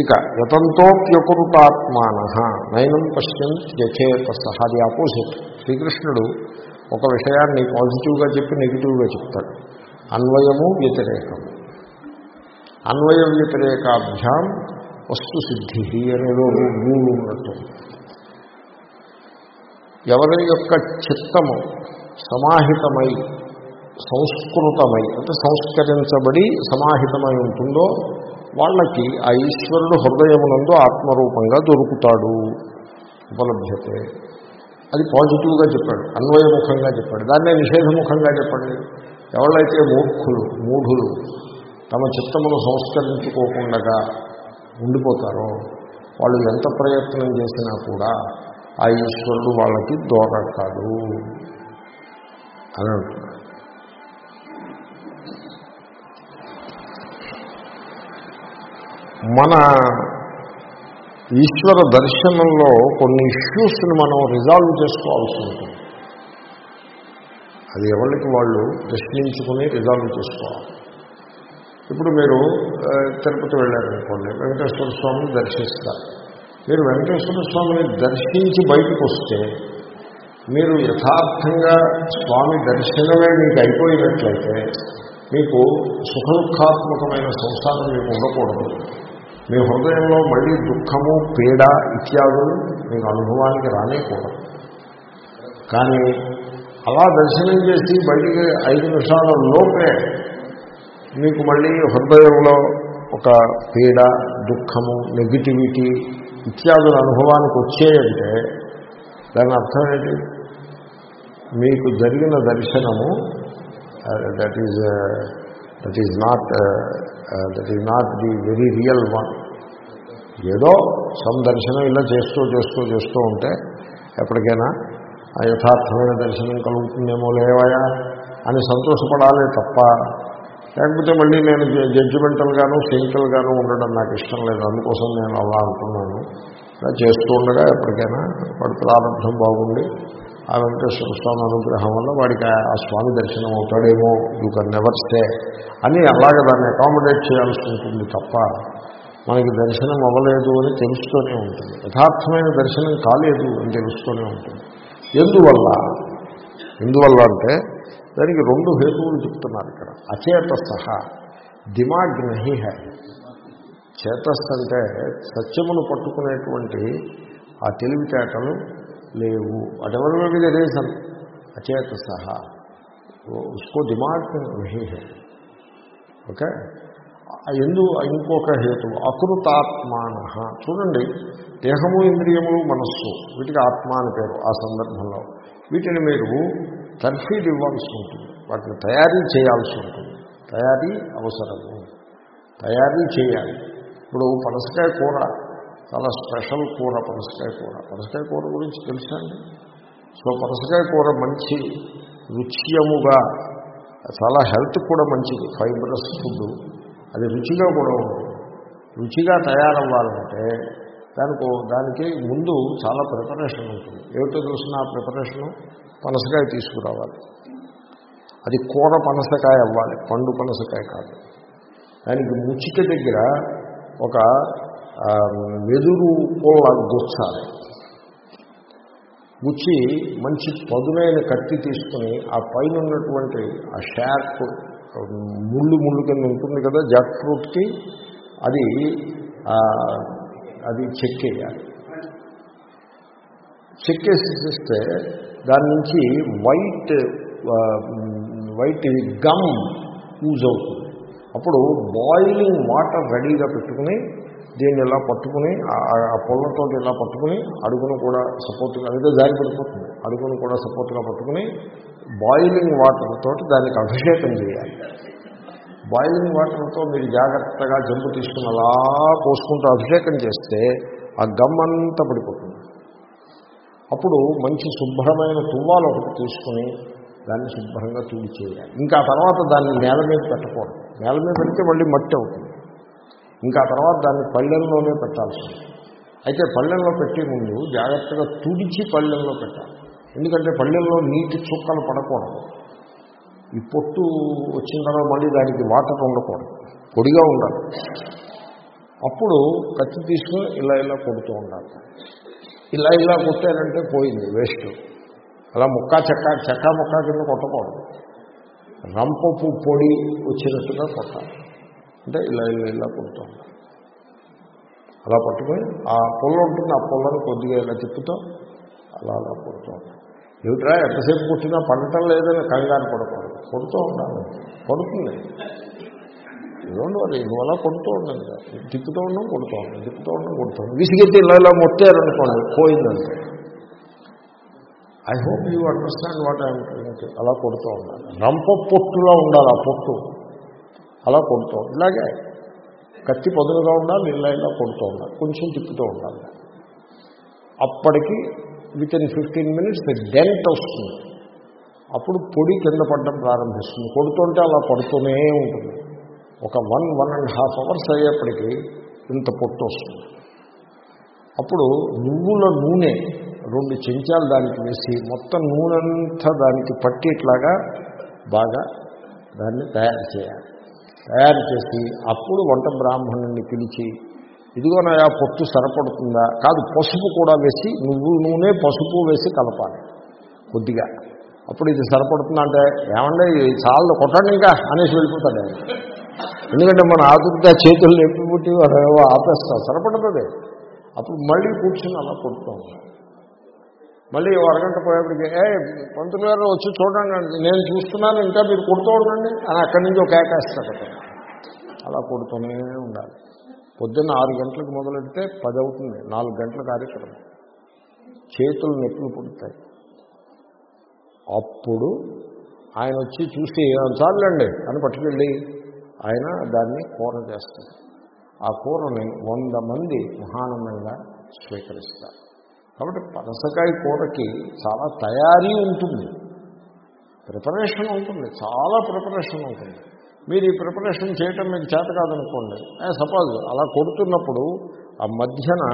ఇక యతంతోప్యకురుతాత్మాన నయనం పశ్చిమ యచేతస అది ఆపోజిట్. శ్రీకృష్ణుడు ఒక విషయాన్ని పాజిటివ్గా చెప్పి నెగిటివ్గా చెప్తాడు. అన్వయము వ్యతిరేకము అన్వయ వ్యతిరేకాభ్యాం వస్తు సిద్ధి అనేదో మూడు ఉన్నట్టు. ఎవరి యొక్క చిత్తము సమాహితమై సంస్కృతమై అంటే సంస్కరించబడి సమాహితమై ఉంటుందో వాళ్ళకి ఆ ఈశ్వరుడు హృదయమునందు ఆత్మరూపంగా దొరుకుతాడు. ఉపలభ్యతే. అది పాజిటివ్గా చెప్పాడు. అన్వయముఖంగా చెప్పాడు. దాన్నే నిషేధముఖంగా చెప్పండి. ఎవళ్ళైతే మూర్ఖులు మూఢులు తమ చిత్తమును సంస్కరించుకోకుండా ఉండిపోతారో వాళ్ళు ఎంత ప్రయత్నం చేసినా కూడా ఆ ఈశ్వరుడు వాళ్ళకి దొరకడు అని అంటున్నాడు. మన ఈశ్వర దర్శనంలో కొన్ని ఇష్యూస్ని మనం రిజాల్వ్ చేసుకోవాల్సి ఉంటుంది. అది ఎవరికి వాళ్ళు ప్రశ్నించుకుని రిజాల్వ్ చేసుకోవాలి. ఇప్పుడు మీరు తిరుపతి వెళ్ళారనుకోండి వెంకటేశ్వర స్వామిని దర్శిస్తారు. మీరు వెంకటేశ్వర స్వామిని దర్శించి బయటకు వస్తే మీరు యథార్థంగా స్వామి దర్శనమే మీకు అయిపోయినట్లయితే మీకు సుఖదుఖాత్మకమైన సంసారం మీకు ఉండకూడదు. మీ హృదయంలో మళ్ళీ దుఃఖము పీడ ఇత్యాదులు మీకు అనుభవానికి రానేకూడదు కానీ అలా దర్శనం చేసి బయటికి ఐదు నిమిషాల లోపే మీకు మళ్ళీ హృదయంలో ఒక పీడ దుఃఖము నెగిటివిటీ ఇత్యాదుల అనుభవానికి వచ్చేయంటే దాని అర్థం ఏంటి? మీకు జరిగిన దర్శనము that is that is not that is not the very real one ఏదో సమ్ దర్శనం ఇలా చేస్తూ చేస్తూ చేస్తూ ఉంటే ఎప్పటికైనా ఆ యథార్థమైన దర్శనం కలుగుతుందేమో లేవాయా అని సంతోషపడాలి తప్ప లేకపోతే మళ్ళీ నేను జడ్జిమెంటల్గాను గాను ఉండడం నాకు ఇష్టం లేదు. అందుకోసం నేను అలా అనుకున్నాను. ఇలా చేస్తూ ఉండగా ఎప్పటికైనా వాడి ప్రారంభం బాగుండి ఆ వెంకటేశ్వర స్వామి అనుగ్రహం వల్ల వాడికి ఆ- స్వామి దర్శనం అవుతాడేమో యూ కెన్ నెవర్ స్టే అని అలాగే దాన్ని అకామిడేట్ చేయాల్సి ఉంటుంది తప్ప మనకి దర్శనం అవ్వలేదు అని తెలుస్తూనే ఉంటుంది. యథార్థమైన దర్శనం కాలేదు అని తెలుస్తూనే ఉంటుంది. ఎందువల్ల? ఎందువల్ల అంటే దానికి రెండు హేతువులు చెప్తున్నారు ఇక్కడ. అచేత సహా దిమాగ్ నహి హై. చేతస్ అంటే సత్యమును పట్టుకునేటువంటి ఆ తెలివితేటలు లేవు. అటెవర్ మే బి రీజన్ అచేత సహా ఉస్కో దిమాగ్ నహి ఓకే? ఎందు ఇంకొక హేతు. అకృతాత్మాన. చూడండి దేహము ఇంద్రియములు మనస్సు వీటికి ఆత్మ అని పేరు ఆ సందర్భంలో. వీటిని మీరు తర్ఫీదు ఇవ్వాల్సి ఉంటుంది. వాటిని తయారీ చేయాల్సి ఉంటుంది. తయారీ అవసరము. తయారీ చేయాలి. ఇప్పుడు పనసకాయ కూర చాలా స్పెషల్ కూర పనసకాయ కూర. పనసకాయ కూర గురించి తెలుసండి సో పనసకాయ కూర మంచి రుచ్యముగా చాలా హెల్త్ కూడా మంచిది ఫైబరస్ ఫుడ్ అది రుచిగా కూడా ఉంటుంది. రుచిగా తయారవ్వాలంటే దానికి దానికి ముందు చాలా ప్రిపరేషన్ ఉంటుంది. ఏమిటో చూసిన ఆ ప్రిపరేషను పనసకాయ తీసుకురావాలి. అది కూర పనసకాయ అవ్వాలి పండు పనసకాయ కాదు. దానికి ముచ్చిక దగ్గర ఒక వెదురు పొల్ల గుచ్చాలి గుచ్చి మంచి పదునైన కత్తి తీసుకుని ఆ పైన ఉన్నటువంటి ఆ షార్ప్ ముళ్ళు ముళ్ళు కింద ఉంటుంది కదా జాక్ ఫ్రూట్కి అది అది చెక్కేయాలి. చెక్కేసేస్తే దాని నుంచి వైట్ వైట్ గమ్ యూజ్ అవుతుంది. అప్పుడు బాయిలింగ్ వాటర్ రెడీగా పెట్టుకుని దీన్ని ఇలా పట్టుకుని ఆ- పొలంతో ఇలా పట్టుకుని అడుగును కూడా సపోర్ట్గా అదే జారి పడిపోతుంది. అడుగును కూడా సపోర్ట్గా పట్టుకుని బాయిలింగ్ వాటర్ తోటి దానికి అభిషేకం చేయాలి. బాయిలింగ్ వాటర్తో మీరు జాగ్రత్తగా జంపు తీసుకుని అలా పోసుకుంటూ అభిషేకం చేస్తే ఆ గమ్మంతా పడిపోతుంది. అప్పుడు మంచి శుభ్రమైన తువ్వాలు ఒకటి తీసుకుని దాన్ని శుభ్రంగా తుడిచేయాలి. ఇంకా తర్వాత దాన్ని నేల మీద పెట్టకూడదు. నేల మీద పెడితే మళ్ళీ మట్టి అవుతుంది. ఇంకా తర్వాత దాన్ని పళ్ళెంలోనే పెట్టాల్సి అయితే పళ్ళెంలో పెట్టే ముందు జాగ్రత్తగా తుడిచి పళ్ళెంలో పెట్టాలి. ఎందుకంటే పళ్ళెంలో నీటి చుక్కలు పడకూడదు. ఈ పొట్టు వచ్చిన తర్వాత మళ్ళీ దానికి వాటర్ ఉండకూడదు. పొడిగా ఉండాలి. అప్పుడు కత్తి తీసుకుని ఇలా ఇలా కొడుతూ ఉండాలి. ఇలా ఇలా కొట్టారంటే పోయింది వేస్ట్. అలా ముక్క చెక్క చెక్క ముక్క కింద కొట్టకూడదు. రంపపు పొడి వచ్చినట్టుగా కొట్టాలి. అంటే ఇలా ఇలా ఇలా కొడుతూ అలా పట్టుకొని ఆ పుల్ల ఉంటుంది ఆ పుల్లను కొద్దిగా ఇలా తిప్పుతూ అలా అలా కొడుతూ ఉండాలి ఏమిట్రా ఎంతసేపు పుట్టినా పండటం లేదని కంగారు పడకూడదు. కొడుతూ ఉండాలి. పడుతుంది ఇవ్వండి వాళ్ళు ఇవాళ కొడుతూ ఉండండి. తిప్పుతూ ఉండడం కొడుతూ ఉండడం తిప్పుతూ ఉండడం కొడుతూ ఉండడం విసిగెత్తి ఇలా ఇలా మొట్టారనుకోండి పోయిందంటే I hope you understand what I అలా కొడుతూ ఉండాలి. రంప పొట్టులా ఉండాలి ఆ పొట్టు. అలా కొడుతూ ఇలాగే కత్తి పదులుగా ఉండాలి ఇలా ఇలా కొడుతూ ఉండాలి కొంచెం తిప్పుతూ ఉండాలి. అప్పటికి within fifteen minutes dent వస్తుంది. అప్పుడు పొడి కింద పడడం ప్రారంభిస్తుంది. కొడుతుంటే అలా పడుతూనే ఉంటుంది. ఒక one one and half hours అయ్యేప్పటికీ ఇంత పొట్టు వస్తుంది. అప్పుడు నువ్వుల నూనె రెండు చెంచాలు దానికి వేసి మొత్తం నూనెంతా దానికి పట్టేట్లాగా బాగా దాన్ని తయారు చేయాలి. తయారు చేసి అప్పుడు వంట బ్రాహ్మణుణ్ణి పిలిచి ఇదిగోనయా పొట్టు సరిపడుతుందా? కాదు పసుపు కూడా వేసి నువ్వు నూనె పసుపు వేసి కలపాలి కొద్దిగా. అప్పుడు ఇది సరిపడుతుందా అంటే ఏమంటే చాలా కొట్టండి ఇంకా అనేసి వెళ్ళిపోతాడు ఎందుకంటే మన ఆతుగా చేతులు ఎప్పుడు పుట్టి ఆపేస్తాం సరిపడుతుంది. అప్పుడు మళ్ళీ కూర్చుని అలా కొడుతూ మళ్ళీ అరగంట పోయేప్పటికి ఏ పంతులు గారు వచ్చి చూడండి నేను చూస్తున్నాను ఇంకా మీరు కొడుతూ ఉండండి అని అక్కడి నుంచి ఒక ఏకేస్తాడు అక్కడ అలా కొడుతూనే ఉండాలి. పొద్దున్న ఆరు గంటలకు మొదలెడితే పది అవుతుంది నాలుగు గంటల కార్యక్రమం. చేతులు నొప్పులు పుడతాయి. అప్పుడు ఆయన వచ్చి చూసి చాలండి అని పట్టుకెళ్ళి ఆయన దాన్ని కూర చేస్తారు ఆ కూరని వంద మంది మహానందంగా స్వీకరిస్తారు. కాబట్టి పనసకాయ కూరకి చాలా తయారీ ఉంటుంది. ప్రిపరేషన్ ఉంటుంది చాలా ప్రిపరేషన్ ఉంటుంది. మీరు ఈ ప్రిపరేషన్ చేయటం మీకు చేత కాదనుకోండి. సపోజ్ అలా కొడుతున్నప్పుడు ఆ మధ్యన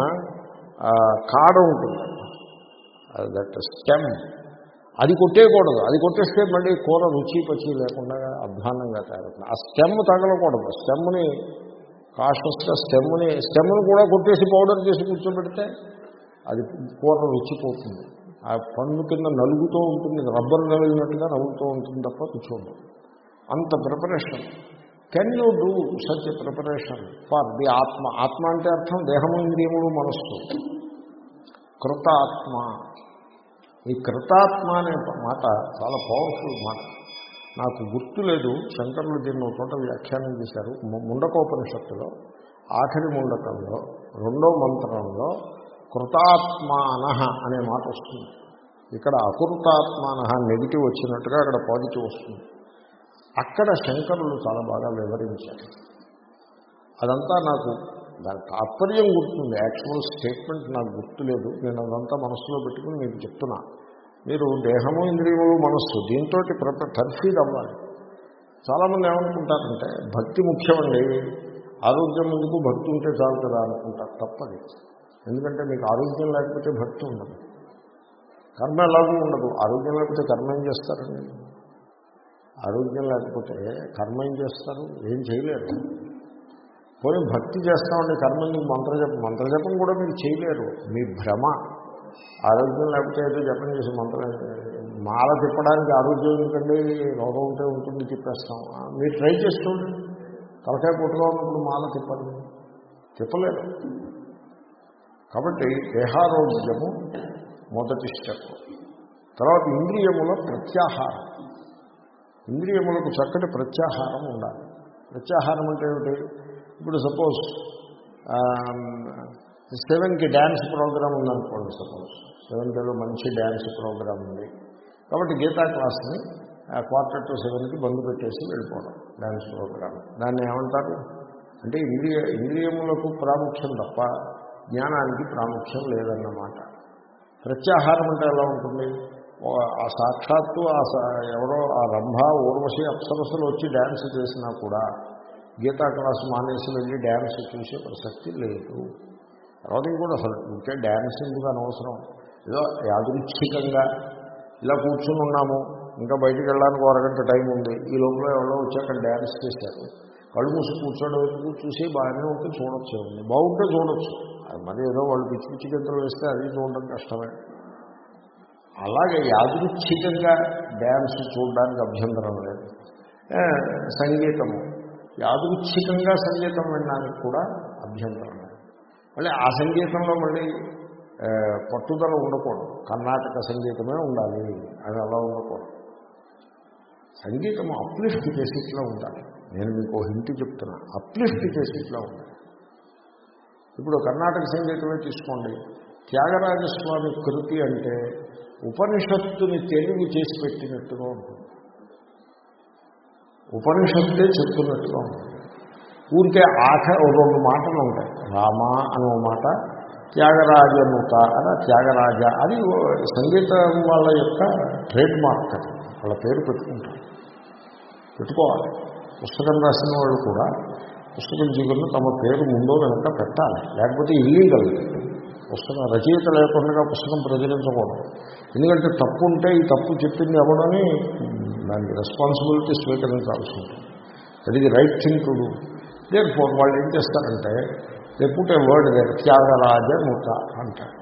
కాడ ఉంటుంది. దట్ స్టెమ్ అది కొట్టేయకూడదు. అది కొట్టేస్తే మళ్ళీ కూర రుచి పచ్చి లేకుండా అధ్వానంగా తయారవుతుంది. ఆ స్టెమ్ తగలకూడదు. స్టెమ్ని కాషస్గా స్టెమ్ని స్టెమ్ను కూడా కొట్టేసి పౌడర్ చేసి కూర్చోబెడితే అది కూర రుచిపోతుంది ఆ పండు కింద నలుగుతూ ఉంటుంది. రబ్బర్ నలిగినట్టుగా నలుగుతూ ఉంటుంది తప్ప రుచి అంత preparation. Can you do such preparation for the ఆత్మ? ఆత్మ అంటే అర్థం దేహము ఇంద్రియములు మనస్సు. కృతాత్మ. ఈ కృతాత్మ అనే మాట చాలా పవర్ఫుల్ మాట. నాకు గుర్తు లేదు శంకరులు దీన్ని చోట వ్యాఖ్యానం చేశారు. ముండకోపనిషత్తులో ఆఖరి ముండకంలో రెండో మంత్రంలో కృతాత్మాన అనే మాట వస్తుంది. ఇక్కడ అకృతాత్మాన నెగిటివ్ వచ్చినట్టుగా అక్కడ పాజిటివ్ వస్తుంది. అక్కడ శంకరులు చాలా బాగా వివరించారు. అదంతా నాకు దాని తాత్పర్యం గుర్తుంది. యాక్చువల్ స్టేట్మెంట్ నాకు గుర్తులేదు. నేను అదంతా మనసులో పెట్టుకుని మీకు చెప్తున్నా. మీరు దేహము ఇంద్రియములు మనస్సు దీంతో తర్ఫీడ్ అవ్వాలి. చాలామంది ఏమనుకుంటారంటే భక్తి ముఖ్యమండి. ఆరోగ్యం ముందుకు భక్తి ఉంటే చాలు కదా అనుకుంటారు. తప్పది. ఎందుకంటే మీకు ఆరోగ్యం లేకపోతే భక్తి ఉండదు. కర్మ ఎలాగూ ఉండదు. ఆరోగ్యం లేకపోతే కర్మ ఏం చేస్తారండి? ఆరోగ్యం లేకపోతే కర్మ ఏం చేస్తారు? ఏం చేయలేరు. పోనీ భక్తి చేస్తామండి కర్మ మీకు మంత్రజపం మంత్రజపం కూడా మీరు చేయలేరు. మీ భ్రమ. ఆరోగ్యం లేకపోతే ఏదో జపం చేసి మంత్రం మాల తిప్పడానికి ఆరోగ్యం ఎందుకండి? రోగం ఉంటే ఉంటుంది తిప్పేస్తాం. మీరు ట్రై చేసుకోండి తలకాయ పుట్టుగా ఉన్నప్పుడు మాల తిప్పండి. తిప్పలేరు. కాబట్టి దేహారోగ్యము మొదటి స్టెప్ తర్వాత ఇంద్రియముల ప్రత్యాహారం. ఇంద్రియములకు చక్కటి ప్రత్యాహారం ఉండాలి. ప్రత్యాహారం అంటే ఏమిటి? ఇప్పుడు సపోజ్ సెవెన్కి డ్యాన్స్ ప్రోగ్రామ్ ఉందనుకోండి సపోజ్. సెవెన్కేలో మంచి డ్యాన్స్ ప్రోగ్రామ్ ఉంది. కాబట్టి గీతా క్లాస్ని క్వార్టర్ టు సెవెన్కి బంద్ పెట్టేసి వెళ్ళిపోవడం డ్యాన్స్ ప్రోగ్రామ్. దాన్ని ఏమంటారు? అంటే ఇంద్రియ ఇంద్రియములకు ప్రాముఖ్యం తప్ప జ్ఞానానికి ప్రాముఖ్యం లేదన్నమాట. ప్రత్యాహారం అంటే ఎలా ఉంటుంది? ఆ సాక్షాత్తు ఆ ఎవరో ఆ రంభ ఊర్వశి అప్సరసలు వచ్చి డ్యాన్స్ చేసినా కూడా గీతా క్లాస్ మానేసి వెళ్ళి డ్యాన్స్ చూసే ప్రసక్తి లేదు. తర్వాత కూడా అసలు ఇంకే డ్యాన్స్ ఎందుకు అనవసరం. ఏదో యాదృచ్ఛికంగా ఇలా కూర్చుని ఉన్నాము ఇంకా బయటికి వెళ్ళడానికి అరగంట టైం ఉంది ఈ లోపల ఎవరో వచ్చి అక్కడ డ్యాన్స్ చేశారు. కళ్ళు మూసి కూర్చోడం ఎందుకు చూసి బాగానే ఉంటే చూడొచ్చు బాగుంటే చూడొచ్చు. అది మరి ఏదో వాళ్ళు పిచ్చి పిచ్చి గంటలు వేస్తే అది చూడడం కష్టమే. అలాగే యాదృచ్ఛికంగా డ్యాన్స్ చూడడానికి అభ్యంతరం లేదు. సంగీతము. యాదృచ్ఛికంగా సంగీతం వినడానికి కూడా అభ్యంతరం లేదు. మళ్ళీ ఆ సంగీతంలో మళ్ళీ పట్టుదల ఉండకూడదు. కర్ణాటక సంగీతమే ఉండాలి అది అలా ఉండకూడదు. సంగీతం అప్లిఫ్ట్ చేసేట్లా ఉండాలి. నేను మీకు హింట్ చెప్తున్నా. అప్లిఫ్ట్ చేసేట్లా ఉండాలి. ఇప్పుడు కర్ణాటక సంగీతమే తీసుకోండి. త్యాగరాజస్వామి కృతి అంటే ఉపనిషత్తుని తెలుగు చేసి పెట్టినట్టుగా ఉంటుంది. ఉపనిషత్తే చెప్తున్నట్టుగా ఉంటుంది. ఊరికే ఆఖ రెండు మాటలు ఉంటాయి. రామ అనే మాట త్యాగరాజనుత అలా త్యాగరాజ అది సంగీతం వాళ్ళ యొక్క ట్రేడ్ మార్క్ అది. వాళ్ళ పేరు పెట్టుకుంటారు. పెట్టుకోవాలి. పుస్తకం రాసిన వాళ్ళు కూడా పుస్తకం జీవులను తమ పేరు ముందో వెనక పెట్టాలి. లేకపోతే ఇల్లీగల్ పుస్తకం రచయిత లేకుండా పుస్తకం ప్రచురించకూడదు. ఎందుకంటే తప్పు ఉంటే ఈ తప్పు చెప్పింది ఎవడని దానికి రెస్పాన్సిబిలిటీ స్వీకరించాల్సి ఉంటుంది. That is right thing to do therefore వాళ్ళు ఏం చేస్తారంటే they put a word there Tyagaraja ముత అంటారు.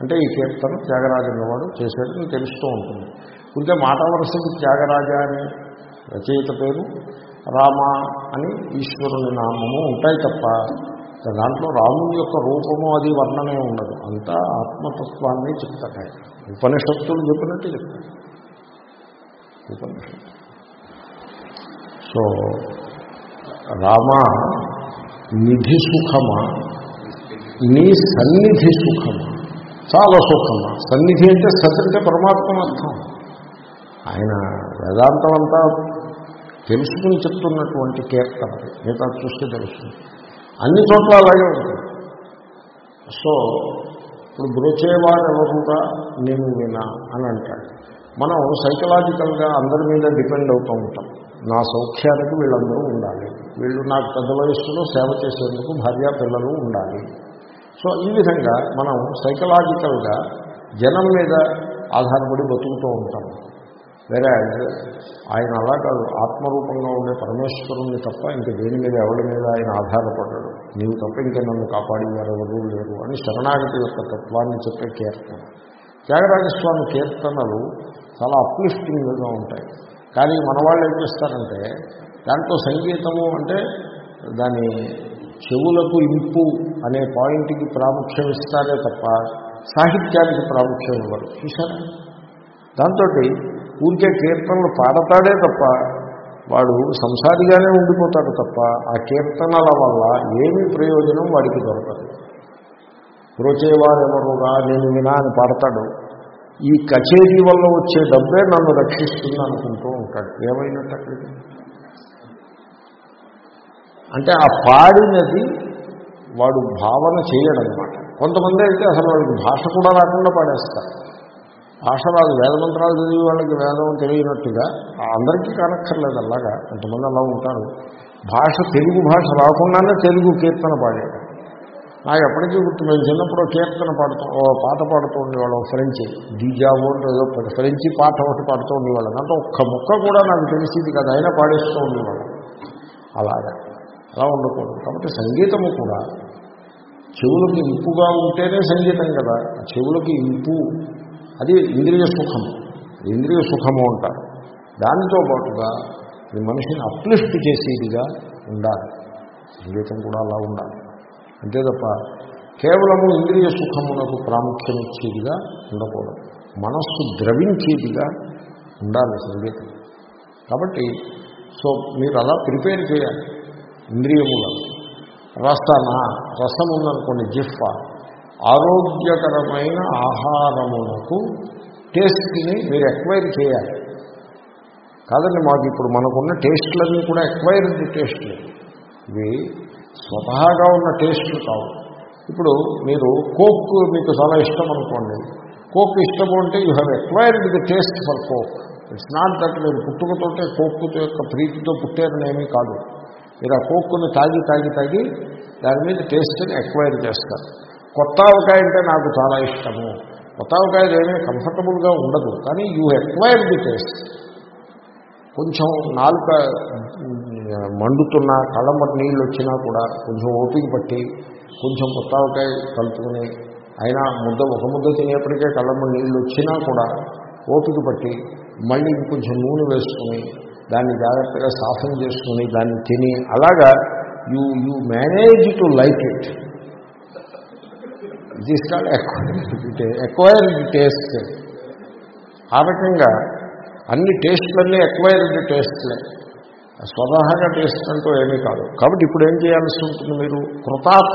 అంటే ఈ కీర్తన త్యాగరాజ అన్నవాడు చేసేది తెలుస్తూ ఉంటుంది. ఉంటే మాట వరుసకి త్యాగరాజ అని రచయిత పేరు రామ అని ఈశ్వరుని నామము ఉంటాయి తప్ప దాంట్లో రాముని యొక్క రూపము అది వర్ణనే ఉండదు. అంతా ఆత్మతత్వాన్ని చెప్తాడు ఆయన ఉపనిషత్తులు చెప్పినట్టు చెప్తాడు ఉపనిషత్తు సో రామ నిధి సుఖమా? నీ సన్నిధి సుఖమా? చాలా సుఖమా? సన్నిధి అంటే సత్ అంటే పరమాత్మ అర్థం. ఆయన వేదాంతం అంతా తెలుసుకుని చెప్తున్నటువంటి కీర్తన. మిగతా చూస్తే తెలుస్తుంది. అన్ని చోట్ల అలాగే ఉంటుంది. సో ఇప్పుడు బ్రోచేవాడు ఎవరుగా నేను? వినా అని అంటాడు. మనం సైకలాజికల్గా అందరి మీద డిపెండ్ అవుతూ ఉంటాం. నా సౌఖ్యానికి వీళ్ళందరూ ఉండాలి. వీళ్ళు నాకు పెద్ద వయస్సులో సేవ చేసేందుకు భార్య పిల్లలు ఉండాలి. సో ఈ విధంగా మనం సైకలాజికల్గా జనం మీద ఆధారపడి బతుకుతూ ఉంటాం. వేరే ఆయన అలా కాదు. ఆత్మరూపంగా ఉండే పరమేశ్వరుణ్ణి తప్ప ఇంక దేని మీద ఎవరి మీద ఆయన ఆధారపడ్డాడు? నీవు తప్ప ఇంక నన్ను కాపాడేవారు లేరు అని శరణాగతి యొక్క తత్వాన్ని చెప్పే కీర్తన. త్యాగరాజస్వామి కీర్తనలు చాలా అప్లిఫ్టింగ్గా ఉంటాయి. కానీ మన వాళ్ళు ఏం చేస్తారంటే దాంట్లో సంగీతము అంటే దాని చెవులకు ఇంపు అనే పాయింట్కి ప్రాముఖ్యం ఇస్తారే తప్ప సాహిత్యానికి ప్రాముఖ్యం ఇవ్వరు. చూసారా దాంతో ఊరికే కీర్తనలు పాడతాడే తప్ప వాడు సంసారిగానే ఉండిపోతాడు తప్ప ఆ కీర్తనల వల్ల ఏమీ ప్రయోజనం వాడికి దొరకదు. బ్రోచేవారెవరుగా నేను వినా అని పాడతాడు. ఈ కచేరీ వల్ల వచ్చే డబ్బే నన్ను రక్షిస్తుంది అనుకుంటూ ఉంటాడు. ఏమైనట్టు అక్కడికి అంటే ఆ పాడినది వాడు భావన చేయడనమాట కొంతమంది అయితే అసలు వాడికి భాష కూడా రాకుండా పాడేస్తారు. భాష రాదు వేదమంత్రాలు చదివి వాళ్ళకి వేదం తెలియనట్టుగా అందరికీ కానక్కర్లేదు అలాగా. కొంతమంది అలా ఉంటారు. భాష తెలుగు భాష రాకుండానే తెలుగు కీర్తన పాడాడు. నాకు ఎప్పటికీ గుర్తు మేము చిన్నప్పుడు కీర్తన పాడుతూ ఓ పాట పాడుతూ ఉండేవాళ్ళం ఫ్రెంచి డీజావో ఏదో ఫ్రెంచి పాట ఒకటి పాడుతూ ఉండేవాళ్ళం. అంటే ఒక్క ముక్క కూడా నాకు తెలిసింది కదా అయినా పాడేస్తూ ఉండేవాళ్ళం. అలాగా. అలా ఉండకూడదు. కాబట్టి సంగీతము కూడా చెవులకి ఇంపుగా ఉంటేనే సంగీతం కదా. చెవులకి ఇంపు అది ఇంద్రియ సుఖం ఇంద్రియ సుఖము అంటారు. దానితో పాటుగా ఈ మనిషిని అప్లిఫ్ట్ చేసేదిగా ఉండాలి. సంగీతం కూడా అలా ఉండాలి. అంతే తప్ప కేవలము ఇంద్రియ సుఖమునకు ప్రాముఖ్యం ఇచ్చేదిగా ఉండకూడదు. మనస్సు ద్రవించేదిగా ఉండాలి సంగీతం. కాబట్టి సో మీరు అలా ప్రిపేర్ చేయాలి. ఇంద్రియములను. రసన రసం ఉందనుకోండి జిఫ్ఫా. ఆరోగ్యకరమైన ఆహారములకు టేస్ట్ని మీరు ఎక్వైర్ చేయాలి. కాదండి మాకు ఇప్పుడు మనకున్న టేస్ట్లన్నీ కూడా ఎక్వైర్డ్ టేస్ట్లు ఇవి స్వతహాగా ఉన్న టేస్ట్లు కావు. ఇప్పుడు మీరు కోక్ మీకు చాలా ఇష్టం అనుకోండి. కోక్ ఇష్టం అంటే you have acquired the taste for Coke it's not that మీరు పుట్టుకతోటే కోక్ యొక్క ప్రీతితో పుట్టారనేమీ కాదు. మీరు ఆ కోక్కుని తాగి తాగి తాగి దాని మీద టేస్ట్ని ఎక్వైర్ చేస్తారు. కొత్త ఆవకాయ అంటే నాకు చాలా ఇష్టము. కొత్త ఆవకాయ ఏమీ కంఫర్టబుల్గా ఉండదు. కానీ యూ ఎక్వైర్ ది టేస్ట్. కొంచెం నాలుక మండుతున్నా కళ్ళమ్మటి నీళ్ళు వచ్చినా కూడా కొంచెం ఓపిక పట్టి కొంచెం పుత్తావకాయ కలుపుకుని అయినా ముద్ద ఒక ముద్ద తినేప్పటికే కళ్ళమ్మటి నీళ్ళు వచ్చినా కూడా ఓపిక పట్టి మళ్ళీ కొంచెం నూనె వేసుకుని దాన్ని జాగ్రత్తగా సాఫం చేసుకుని దాన్ని తిని అలాగా you you manage to like it. It is called acquired taste ఆ రకంగా అన్ని టేస్ట్లన్నీ ఎక్వైర్డ్ టేస్ట్లే స్వతహాగా టేస్ట్ అంటూ ఏమీ కాదు. కాబట్టి ఇప్పుడు ఏం చేయాల్సి ఉంటుంది మీరు? కృతాత్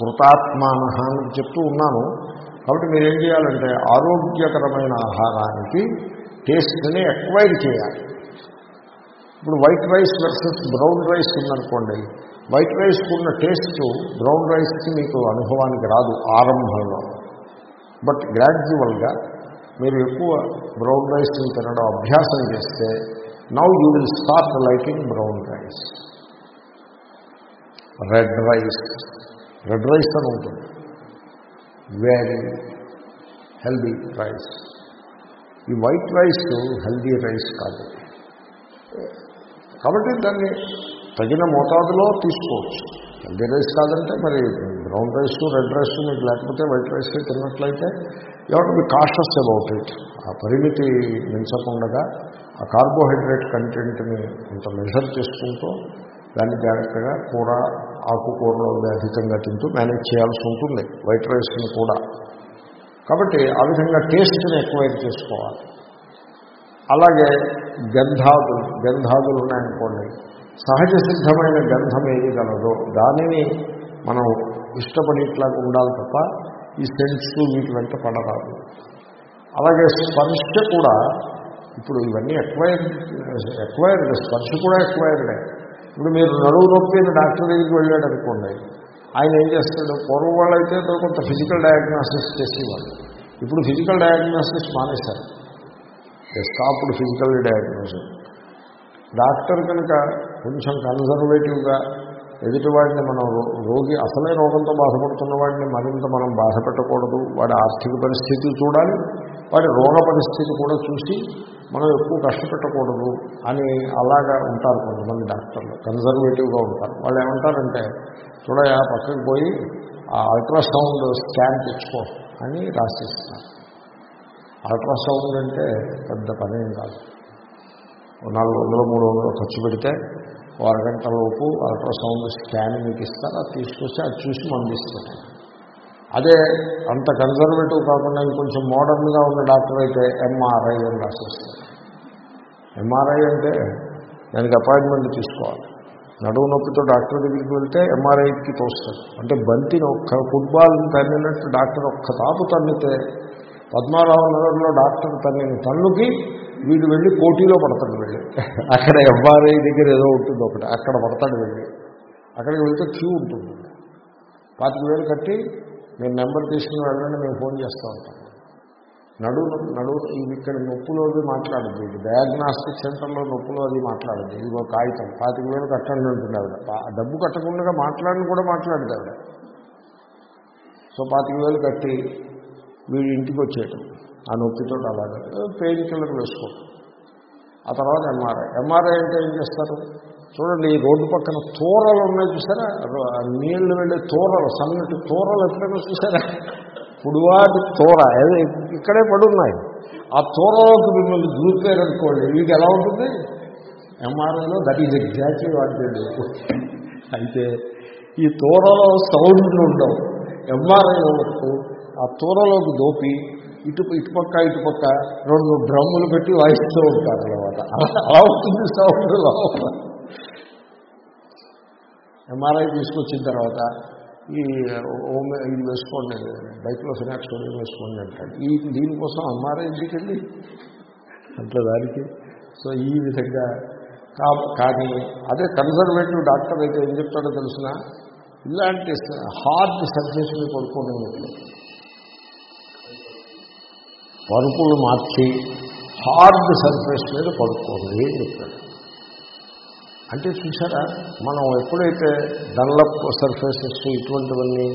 కృతాత్మాన అని చెప్తూ ఉన్నాను. కాబట్టి మీరు ఏం చేయాలంటే ఆరోగ్యకరమైన ఆహారానికి టేస్ట్ని ఎక్వైర్ చేయాలి. ఇప్పుడు white rice versus brown rice ఉందనుకోండి వైట్ రైస్కు ఉన్న టేస్ట్ బ్రౌన్ రైస్కి మీకు అనుభవానికి రాదు ఆరంభంలో. బట్ గ్రాడ్యువల్గా మీరు ఎక్కువ బ్రౌన్ రైస్ని తినడం అభ్యాసం చేస్తే now you will start liking brown rice red rice red rice అని ఉంటుంది. వెరీ హెల్దీ రైస్ ఈ వైట్ రైస్ హెల్దీ రైస్ కాదు. కాబట్టి దాన్ని తగిన మోతాదులో తీసుకోవచ్చు. హెల్దీ రైస్ కాదంటే మరి బ్రౌన్ రైస్ రెడ్ రైస్ మీకు లేకపోతే వైట్ రైస్ తిన్నట్లయితే ఎవరు మీ కాషస్ అబౌట్ ఇట్. ఆ పరిమితి మించకుండా ఆ కార్బోహైడ్రేట్ కంటెంట్ని కొంత మెజర్ చేసుకుంటూ దాన్ని జాగ్రత్తగా కూర ఆకుకూరలో అధికంగా తింటూ మేనేజ్ చేయాల్సి ఉంటుంది వైట్ రైస్ని కూడా. కాబట్టి ఆ విధంగా టేస్ట్ని ఎక్వైర్ చేసుకోవాలి. అలాగే గంధాదులు గంధాదులు ఉన్నాయనుకోండి సహజ సిద్ధమైన గంధం ఏది కలదో దానిని మనం ఇష్టపడేట్లాగా ఉండాలి తప్ప ఈ సెన్స్ వీటి వెంట పడరాదు. అలాగే స్పర్శ కూడా ఇప్పుడు ఇవన్నీ ఎక్వైర్డ్ ఎక్వైర్డ్ స్పర్శ కూడా ఎక్వైర్డే ఇప్పుడు మీరు నడువు నొప్పి డాక్టర్ దగ్గరికి వెళ్ళాడు అనుకోండి ఆయన ఏం చేస్తాడు? పూర్వం వాళ్ళైతే కొంత ఫిజికల్ డయాగ్నోసిస్ చేసేవాళ్ళు. ఇప్పుడు ఫిజికల్ డయాగ్నోసిస్ మానేశారు. స్టాప్డ్ ఫిజికల్ డయాగ్నోసిస్ డాక్టర్ కనుక కొంచెం కన్సర్వేటివ్గా ఎదుటివాడిని మనం రోగి అసలే రోగంతో బాధపడుతున్న వాడిని మరింత మనం బాధ పెట్టకూడదు. వాడి ఆర్థిక పరిస్థితి చూడాలి. వాడి రోగ పరిస్థితి కూడా చూసి మనం ఎక్కువ కష్టపెట్టకూడదు అని అలాగా ఉంటారు కొంతమంది డాక్టర్లు. కన్సర్వేటివ్గా ఉంటారు. వాళ్ళు ఏమంటారంటే చూడయా పక్కకు పోయి ఆ అల్ట్రాసౌండ్ స్కాన్ తెచ్చుకో అని రాసిస్తారు. అల్ట్రాసౌండ్ అంటే పెద్ద పనేం కాదు. నాలుగు వందలు మూడు వందలు ఖర్చు పెడితే ఓ అరగంటలోపు అల్ట్రాసౌండ్ స్కాన్ మీకు ఇస్తారు? అది తీసుకొచ్చి అది చూసి మందిస్తారు అదే అంత కన్సర్వేటివ్ కాకుండా ఇంకొంచెం మోడర్న్గా ఉన్న డాక్టర్ అయితే ఎంఆర్ఐ అని రాసేస్తారు. ఎంఆర్ఐ అంటే దానికి అపాయింట్మెంట్ తీసుకోవాలి. నడువు నొప్పితో డాక్టర్ దగ్గరికి వెళ్తే ఎంఆర్ఐకి తోస్తారు. అంటే బంతిని ఒక్క ఫుట్బాల్ తన్నినట్టు డాక్టర్ ఒక్క తాపు తన్నితే పద్మారావు నగర్లో డాక్టర్ తన్నిన తన్నుకి వీడు వెళ్ళి పోటీలో పడతాడు వెళ్ళి అక్కడ ఎంఆర్ఐ దగ్గర ఏదో ఉంటుంది ఒకటి అక్కడ పడతాడు వెళ్ళి అక్కడికి వెళ్తే క్యూ ఉంటుంది. పాతిక వేలు కట్టి నేను నెంబర్ తీసుకుని వెళ్ళండి మేము ఫోన్ చేస్తూ ఉంటాం నడువు నడువు ఇది ఇక్కడ నొప్పులు అది మాట్లాడద్దు. ఇది డయాగ్నాస్టిక్ సెంటర్లో నొప్పులు అది మాట్లాడద్దు. ఇది ఒక కాగితం పాతిక వేలు కట్టండి ఉంటుంది ఆవిడ. డబ్బు కట్టకుండా మాట్లాడిన కూడా మాట్లాడదు ఆవిడ. సో పాతిక వేలు కట్టి వీడి ఇంటికి వచ్చేయటం. ఆ నొప్పితో అలాగే. పెయిన్ కిల్లర్ వేసుకోవడం ఆ తర్వాత ఎంఆర్ఐ ఎంఆర్ఐ అంటే ఏం చేస్తారు? చూడండి ఈ రోడ్డు పక్కన తోరలు ఉన్నాయి చూసారా? నీళ్ళు వెళ్ళే తోరలు సన్నటి తోరలు ఎప్పుడైనా చూసారా? పుడివాటి తోర అదే ఇక్కడే పడున్నాయి. ఆ తోరలోకి మిమ్మల్ని దూరిపోయారనుకోండి వీడికి ఎలా ఉంటుంది? ఎంఆర్ఐలో దట్ ఈజ్ ఎగ్జాక్ట్లీ వాటి అయితే ఈ తోరలో సౌండ్లు ఉండవు. ఎంఆర్ఐ వరకు ఆ తోరలోకి దోపి ఇటు ఇటుపక్క ఇటుపక్క రెండు డ్రమ్ములు పెట్టి వాయిస్తూ ఉంటారు అనమాట అలా అవుతుంది సౌండ్ ఎంఆర్ఐ తీసుకొచ్చిన తర్వాత ఈ ఓమే ఇది వేసుకోండి బైక్లో ఫినాక్స్ వేసుకోండి అంటాడు ఈ దీనికోసం ఎంఆర్ఐ ఎందుకండి అట్లా దానికి. సో ఈ విధంగా కానీ అదే కన్సర్వేటివ్ డాక్టర్ అయితే ఏం చెప్తాడో తెలిసిన? ఇలాంటి హార్డ్ సర్జెస్ని మీద పడుకోవడం పరుపులు మార్చి హార్డ్ సర్ఫేస్ మీద పడుకోండి అని చెప్పాడు. అంటే చూసారా మనం ఎప్పుడైతే డన్లప్ సర్ఫేసెస్ ఇటువంటివన్నీ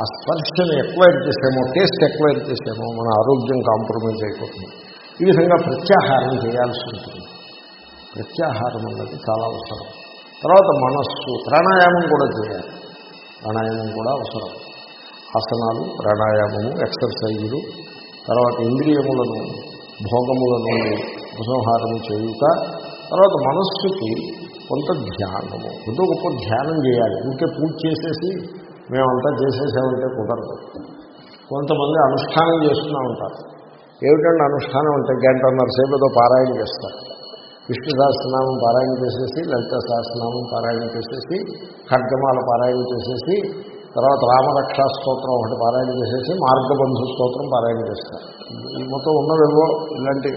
ఆ స్పర్శను ఎక్వైర్ చేసామో టేస్ట్ ఎక్వైర్ చేసామో మన ఆరోగ్యం కాంప్రమైజ్ అయిపోతుంది. ఈ విధంగా ప్రత్యాహారం చేయాల్సి ఉంటుంది. ప్రత్యాహారం అన్నది చాలా అవసరం. తర్వాత మనస్సు ప్రాణాయామం కూడా చేయాలి. ప్రాణాయామం కూడా అవసరం. ఆసనాలు ప్రాణాయామము ఎక్సర్సైజులు తర్వాత ఇంద్రియములను భోగములను ఉపసంహారము చేయుట తర్వాత మనస్సుకి కొంత ధ్యానము. ఏదో గొప్ప ధ్యానం చేయాలి. ఇంకే పూజ చేసేసి మేమంతా చేసేసామంటే కుదరదు. కొంతమంది అనుష్ఠానం చేస్తూనే ఉంటారు. ఏమిటంటే అనుష్ఠానం అంటే గంటన్నర సేపుతో ఏదో పారాయణ చేస్తారు. విష్ణు సహస్రనామం పారాయణ చేసేసి లలిత సహస్రనామం పారాయణ చేసేసి ఖడ్గమాల పారాయణ చేసేసి తర్వాత రామరక్షా స్తోత్రం ఒకటి పారాయణ చేసేసి మార్గబంధు స్తోత్రం పారాయణ చేస్తారు. ఈ మొత్తం ఉన్నవేవో ఇలాంటి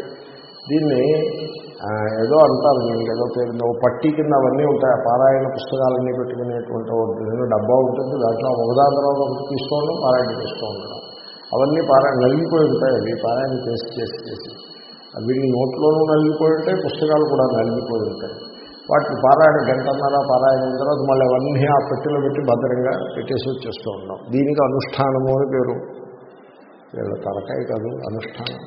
దీన్ని ఏదో అంటారు నేను ఏదో పేరు ఓ పట్టి కింద అవన్నీ ఉంటాయి. పారాయణ పుస్తకాలన్నీ పెట్టుకునేటువంటి ఒక డబ్బా ఉంటుంది. దాంట్లో ఒకదాని తర్వాత ఒకటి తీసుకోవడం పారాయణ చేస్తూ ఉండడం. అవన్నీ పారాయణ నలిగిపోయి ఉంటాయి. అవి పారాయణ చేసి చేసి చేసి. వీడి నోట్లోనూ నలిగిపోయి ఉంటాయి పుస్తకాలు కూడా నలిగిపోయి ఉంటాయి. వాటిని పారాయణ గంటన్నర పారాయణ తర్వాత మళ్ళీ అవన్నీ ఆ పెట్టెలో పెట్టి భద్రంగా పెట్టేసి వచ్చేస్తూ ఉన్నాం. దీనికి అనుష్ఠానము అని పేరు. వీళ్ళ తలకాయ కాదు అనుష్ఠానం.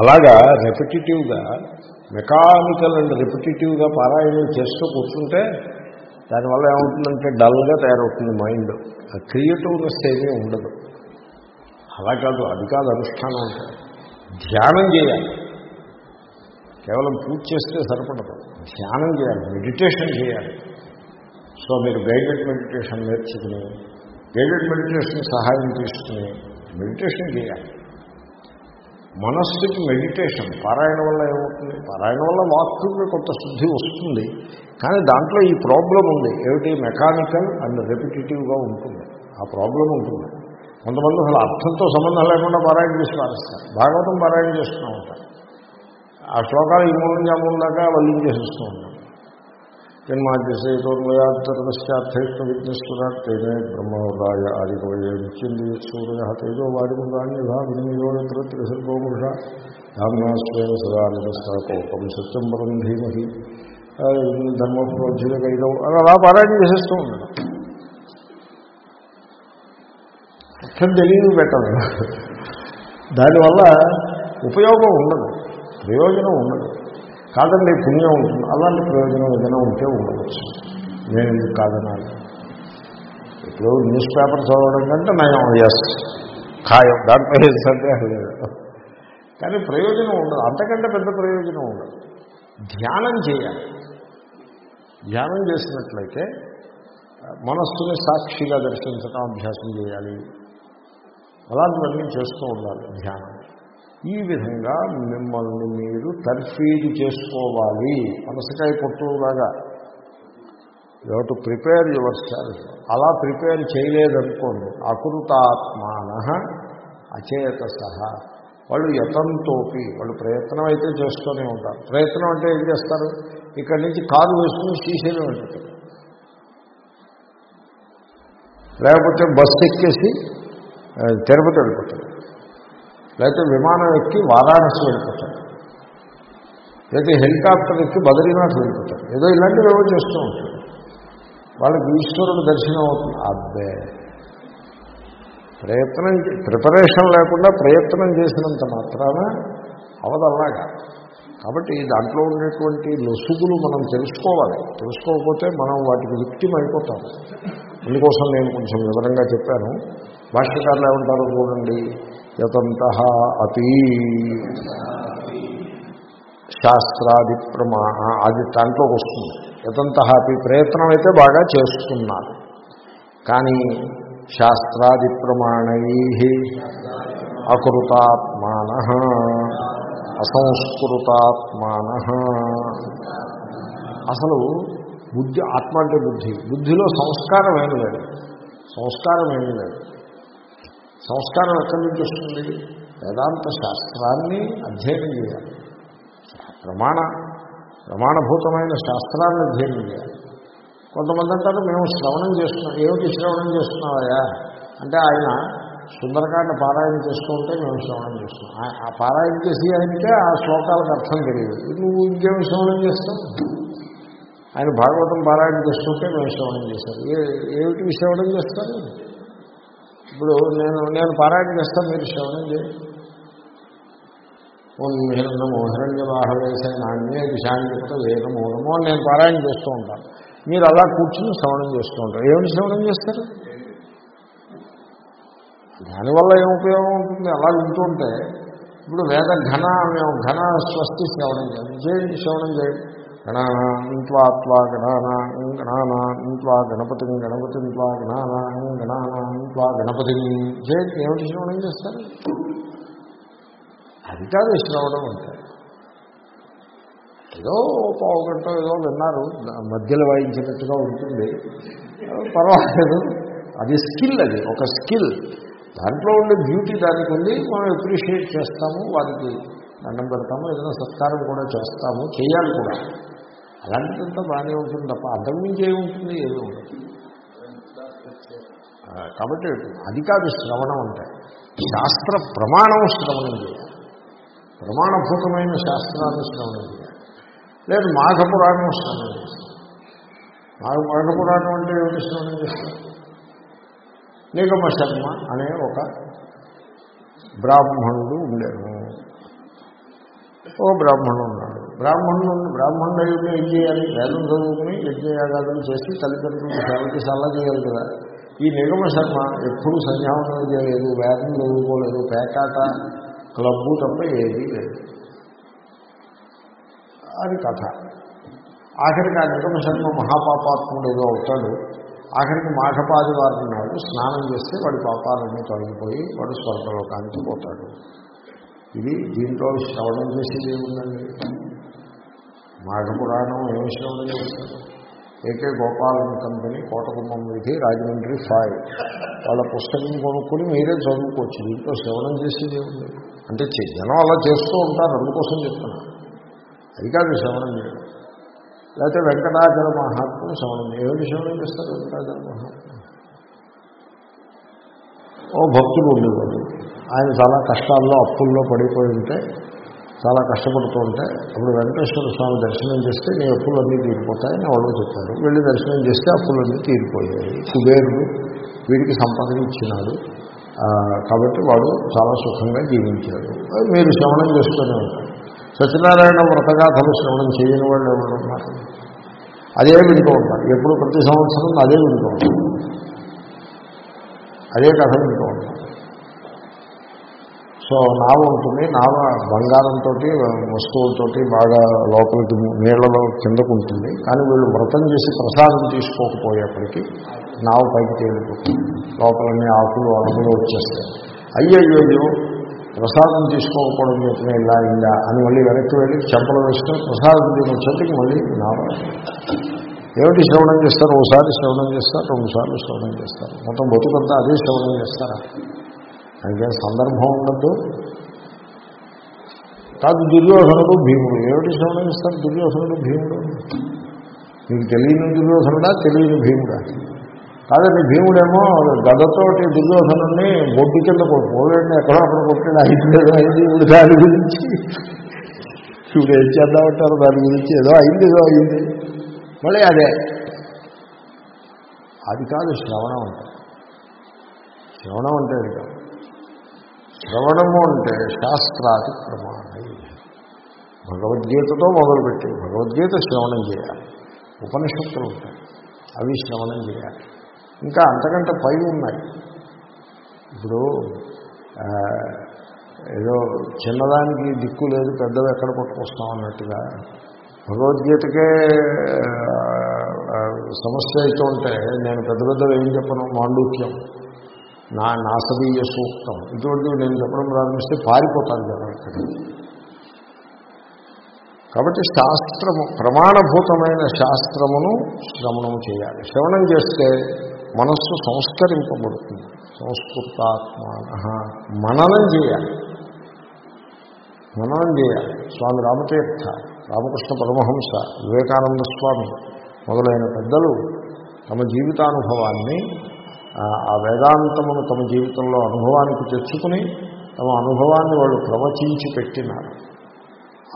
అలాగా రెపిటేటివ్గా మెకానికల్ అండ్ రెపిటేటివ్గా పారాయణం చేస్తూ కూర్చుంటే దానివల్ల ఏమవుతుందంటే డల్గా తయారవుతుంది మైండ్ క్రియేటివ్నెస్ ఏమీ ఉండదు. అలా కాదు అది కాదు అనుష్ఠానం అంటే ధ్యానం చేయాలి. కేవలం పూజ చేస్తే సరిపడదు. ధ్యానం చేయాలి మెడిటేషన్ చేయాలి. సో మీరు గైడెడ్ మెడిటేషన్ నేర్చుకుని గైడెడ్ మెడిటేషన్ సహాయం తీసుకుని మెడిటేషన్ చేయాలి. మనస్సుకి మెడిటేషన్ పారాయణ వల్ల ఏమవుతుంది? పారాయణ వల్ల వాక్కుకి కొంత శుద్ధి వస్తుంది. కానీ దాంట్లో ఈ ప్రాబ్లం ఉంది. ఏమిటి? మెకానికల్ అండ్ రెపిటేటివ్గా ఉంటుంది. ఆ ప్రాబ్లం ఉంటుంది. కొంతమంది అసలు అర్థంతో సంబంధం లేకుండా పారాయణ చేసి పారేస్తారు భాగవతం పారాయణ చేస్తూ ఉంటారు. ఆ శ్లోకాలు ఈ మూలం నుంచి ఆ మూడు దాకా వల్లించేసిస్తూ ఉంటాం జన్మాద్యసేతోన్వయాత్తర్పశ్చార్థైష్ణ విఘ్నేశ్వరాట్ తేనే బ్రహ్మోదాయ ఆదికవయ నిత్యంది సూర్య తేజో వాడిముదాన్యధా వినియోగత్ర త్రిసర్గోముష సదా నిరస్తాకోపం సత్యం పరం ధీమహి. ధర్మప్రోజ్యులకైదం అని అలా పారాయణ చేసేస్తూ ఉండడం అర్థం తెలియదు పెట్టదు దానివల్ల ఉపయోగం ఉండదు ప్రయోజనం ఉండదు. కాదండి పుణ్యం ఉంటుంది. అలాంటి ప్రయోజనం ఏదైనా ఉంటే ఉండవచ్చు. నేను ఎందుకు కాదనాలి? ఇప్పుడు న్యూస్ పేపర్ చదవడం కంటే నయం ఎస్ ఖాయం. దాంట్లో ఏం సందేహం లేదు. కానీ ప్రయోజనం ఉండదు. అంతకంటే పెద్ద ప్రయోజనం ఉండదు. ధ్యానం చేయాలి. ధ్యానం చేసినట్లయితే మనస్సుని సాక్షిగా దర్శించడం అభ్యాసం చేయాలి. అలాంటివన్నీ చేస్తూ ఉండాలి ధ్యానం. ఈ విధంగా మిమ్మల్ని మీరు తర్ఫీదు చేసుకోవాలి. మనసకాయ పొట్టులాగా you to prepare yourself అలా ప్రిపేర్ చేయలేదనుకోండి. అకృతాత్మాన అచేత సహా వాళ్ళు యతంతోపి వాళ్ళు ప్రయత్నం అయితే చేస్తూనే ఉంటారు. ప్రయత్నం అంటే ఏం చేస్తారు? ఇక్కడి నుంచి కారు వేసుకుని శ్రీశైలం వెళ్తారు. లేకపోతే బస్సు ఎక్కేసి తిరుపతి వెళ్ళిపోతాడు లేకపోతే విమానం ఎక్కి వారాణసి వెళ్ళిపోతాడు లేకపోతే హెలికాప్టర్ ఎక్కి బద్రీనాథ్ వెళ్ళిపోతాడు ఏదో ఇలాంటివి ఏవో చేస్తూ ఉంటారు. వాళ్ళకి ఈశ్వరుడు దర్శనం అవుతుంది. అబ్బే! ప్రయత్నం ప్రిపరేషన్ లేకుండా ప్రయత్నం చేసినంత మాత్రాన అవదల్లాగా కాబట్టి దాంట్లో ఉండేటువంటి లొసుగులు మనం తెలుసుకోవాలి. తెలుసుకోకపోతే మనం వాటికి విక్టిమ్ అయిపోతాం అందుకోసం నేను కొంచెం వివరంగా చెప్పాను. భాష్యకారులు ఏమంటారో చూడండి? యతంత అతి శాస్త్రాది ప్రమా అది దాంట్లోకి వస్తుంది. యతంత అతి ప్రయత్నం అయితే బాగా చేస్తున్నారు. కానీ శాస్త్రాది ప్రమాణై అకృతాత్మాన అసంస్కృతాత్మాన. అసలు బుద్ధి ఆత్మ అంటే బుద్ధి. బుద్ధిలో సంస్కారం ఏమి లేదు. సంస్కారం ఏమి లేదు. సంస్కారం ఎక్కడి నుంచి వస్తుంది? వేదాంత శాస్త్రాన్ని అధ్యయనం చేయాలి. ప్రమాణ ప్రమాణభూతమైన శాస్త్రాన్ని అధ్యయనం చేయాలి. కొంతమంది అంటారు మేము శ్రవణం చేస్తున్నాం. ఏమిటి శ్రవణం చేస్తున్నావయ్యా? అంటే ఆయన సుందరకాండ పారాయణ చేస్తుంటే మేము శ్రవణం చేస్తున్నాం. ఆ- పారాయణ చేసి ఆయనకే ఆ శ్లోకాలకు అర్థం తెలియదు. నువ్వు ఇంకేమి శ్రవణం చేస్తావు? ఆయన భాగవతం పారాయణ చేస్తుంటే మేము శ్రవణం చేస్తాం. ఏ ఏమిటి శ్రవణం చేస్తారు? ఇప్పుడు నేను నేను పారాయణ చేస్తాను మీరు శ్రవణం చేయండి. ఓం హిరణ్యమో హిరణ్యవాహవేశ నాణ్యే దిశాంగిపత వేదమూలమో అని నేను పారాయణ చేస్తూ ఉంటాను. మీరు అలా కూర్చుని శ్రవణం చేస్తూ ఉంటారు. ఏమిటి శ్రవణం చేస్తారు? దానివల్ల ఏం ఉపయోగం ఉంటుంది? అలా వింటుంటే ఇప్పుడు వేద ఘన మేము ఘన స్వస్తి శ్రవణం చేయండి. చేయండి శ్రవణం చేయండి. గణానా ఇంట్వా త్వా గణానా గణానా ఇంట్వా గణపతి గణపతి ఇంట్వా గణానా గణానా ఇంట్వా గణపతి చేయండి ఏమిటి శ్రవణం చేస్తారు. అది కాదు శ్రవణం అంటే. ఏదో పావు గంట ఏదో విన్నారు. మధ్యలో వాయించినట్టుగా ఉంటుంది. పర్వాలేదు. అది స్కిల్ అది ఒక స్కిల్. దాంట్లో ఉండే బ్యూటీ దానికి ఉంది. మనం అప్రిషియేట్ చేస్తాము వారికి దండం పెడతాము ఏదైనా సత్కారం కూడా చేస్తాము చేయాలి కూడా. అలాంటిదంతా బాగానే ఉంటుంది తప్ప అంతకుమించి ఏముంటుంది ఏమీ ఉండదు. కాబట్టి అది కాదు శ్రవణం అంటే. శాస్త్ర ప్రమాణం శ్రవణం చేయాలి. ప్రమాణభూతమైన శాస్త్రాన్ని శ్రవణం చేయాలి. లేదు మాఘపురాణం శ్రవణం చేస్తాం. మాఘపురాణం అంటే ఏమిటి శ్రవణం చేస్తాం? నిగమ శర్మ అనే ఒక బ్రాహ్మణుడు ఉండేను ఓ బ్రాహ్మణుడు ఉన్నాడు. బ్రాహ్మణుడు బ్రాహ్మణుడు అయి ఉండి ఏం చేయాలి? వేదం చదువుకుని యజ్ఞయాగాదం చేసి తల్లిదండ్రులకు సేవకి సలహా చేయాలి కదా. ఈ నిగమ శర్మ ఎప్పుడు సంధ్యావనం చేయలేదు వేదం చదువుకోలేదు పేకాట క్లబ్బు తప్ప ఏదీ లేదు. అది కథ. ఆఖరికి ఆ నిగమ శర్మ మహాపాపాత్ముడు ఏదో అవుతాడు. ఆఖరికి మాఘపాదివారం నాడు స్నానం చేస్తే వాడి పాపాలన్నీ తొలగిపోయి వాడు స్వర్గలోకానికి పోతాడు. ఇది దీంట్లో శ్రవణం చేసేది ఏముందండి? మాఘపురాణం ఏమి శ్రవణం చేస్తారు ఏకే గోపాలన్ కంపెనీ కోటకుమ్మం విధి రాజమండ్రి ఫైవ్ వాళ్ళ పుస్తకం కొనుక్కుని మీరే చదువుకోవచ్చు. దీంట్లో శ్రవణం చేసేది ఏముంది? అంటే జనం అలా చేస్తూ ఉంటారు అందుకోసం చెప్తున్నా. అది కాదు శ్రవణం చేయడం లేకపోతే వెంకటాచల మహాత్ముని శ్రవణం ఏమిటి శ్రవణం చేస్తారు వెంకటాచల మహాత్ముడు ఓ భక్తుడు ఉండేవాడు ఆయన చాలా కష్టాల్లో అప్పుల్లో పడిపోయి ఉంటే చాలా కష్టపడుతూ ఉంటే అప్పుడు వెంకటేశ్వర స్వామి దర్శనం చేస్తే నీ అప్పులన్నీ తీరిపోతాయని వాళ్ళు చెప్పారు. వెళ్ళి దర్శనం చేస్తే అప్పులన్నీ తీరిపోయాయి. కుబేరుడు వీడికి సంపద ఇచ్చినాడు కాబట్టి వాడు చాలా సుఖంగా జీవించాడు. మీరు శ్రవణం చేస్తూనే ఉంటారు. సత్యనారాయణ వ్రతగాథలు శ్రవణం చేయని వాళ్ళు ఎవరు ఉన్నారు? అదే వింటూ ఉంటారు. ఎప్పుడు ప్రతి సంవత్సరం అదే వింటూ ఉంటారు. అదే కథ వింటూ ఉంటారు. సో నావ ఉంటుంది. నావ బంగారంతో వస్తువులతోటి బాగా లోపలికి నీళ్ళలో కిందకు ఉంటుంది కానీ వీళ్ళు వ్రతం చేసి ప్రసాదం తీసుకోకపోయేప్పటికీ నావ పైకి తేలిపోతుంది. లోపలన్నీ ఆకులు అడుగులు వచ్చేస్తాయి. అయ్యయ్యో ప్రసాదం తీసుకోకపోవడం చేతనే ఇలా ఇలా అని మళ్ళీ వెనక్కి వెళ్ళి చెంపలు వేసుకొని ప్రసాదం తీసుకొచ్చేందుకు మళ్ళీ నావ ఏమిటి శ్రవణం చేస్తారు? ఓసారి శ్రవణం చేస్తారు రెండుసార్లు శ్రవణం చేస్తారు. మొత్తం బతుకంతా అదే శ్రవణం చేస్తారా? దానికేం సందర్భం ఉండద్దు. కాదు దుర్యోధనుడు భీముడు. ఏమిటి శ్రవణం చేస్తారు దుర్యోధనుడు భీముడు? మీకు తెలియని దుర్యోధనుడా తెలియని భీముడా? కాదండి భీముడేమో గదతోటి దుర్యోధనుడిని బొడ్డు కింద పోలేండి ఎక్కడో అక్కడ కొట్టాడు. అయింది ఏదో అయింది ఇప్పుడు దాని గురించి. ఇప్పుడు ఏం చేద్దామంటారు దాని గురించి ఏదో అయింది ఏదో అయింది. మళ్ళీ అదే. అది కాదు శ్రవణం అంటే శ్రవణం అంటే అది కాదు. శ్రవణము అంటే శాస్త్రాది ప్రమాణం భగవద్గీతతో మొదలుపెట్టి భగవద్గీత శ్రవణం చేయాలి. ఉపనిషత్తులు ఉంటాయి. అవి శ్రవణం చేయాలి. ఇంకా అంతకంటే పై ఉన్నాయి. ఇప్పుడు ఏదో చిన్నదానికి దిక్కు లేదు పెద్దవి ఎక్కడ పట్టుకొస్తాం అన్నట్టుగా భగవద్గీతకే సమస్య అయితే ఉంటే నేను పెద్ద పెద్దవి ఏం చెప్పను? మాండూక్యం. నా నాసవీయ సూక్తం. ఇటువంటివి నేను చెప్పడం ప్రారంభిస్తే పారిపోతాను జనం ఇక్కడ. కాబట్టి శాస్త్రము ప్రమాణభూతమైన శాస్త్రమును శ్రవణం చేయాలి. శ్రవణం చేస్తే మనస్సు సంస్కరింపబడుతుంది. సంస్కృతాత్మాన మననం చేయాలి. మననం చేయాలి. స్వామి రామతీర్థ రామకృష్ణ పరమహంస వివేకానంద స్వామి మొదలైన పెద్దలు తమ జీవితానుభవాన్ని ఆ, వేదాంతమును తమ జీవితంలో అనుభవానికి తెచ్చుకుని తమ అనుభవాన్ని వాళ్ళు ప్రవచించి పెట్టినారు.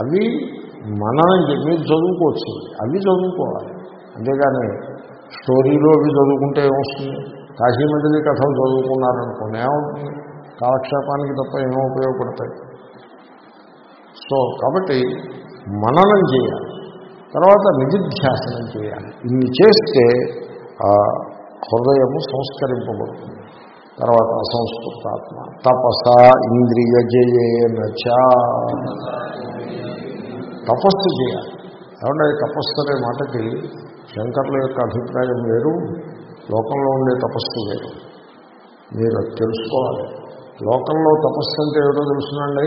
అవి మననం మీరు చదువుకోవచ్చు. అవి చదువుకోవాలి. అంతేగాని స్టోరీలో అవి చదువుకుంటే ఏమొస్తుంది? కాశీమండలి కథలు చదువుకున్నారనుకోండి ఏమవుతుంది? కాలక్షేపానికి తప్ప ఏమో ఉపయోగపడతాయి. సో కాబట్టి మననం చేయాలి. తర్వాత నిధిధ్యాసనం చేయాలి. ఇన్ని చేస్తే హృదయము సంస్కరింపబడుతుంది. తర్వాత అసంస్కృతాత్మ తపస ఇంద్రియ జయేనచ తపస్సు చేయాలి. ఏమంటే తపస్సు అనే మాటకి శంకర్ల యొక్క అభిప్రాయం వేరు లోకంలో ఉండే తపస్సు వేరు. మీరు తెలుసుకోవాలి. లోకంలో తపస్సు అంటే ఏమిటో తెలుసునండి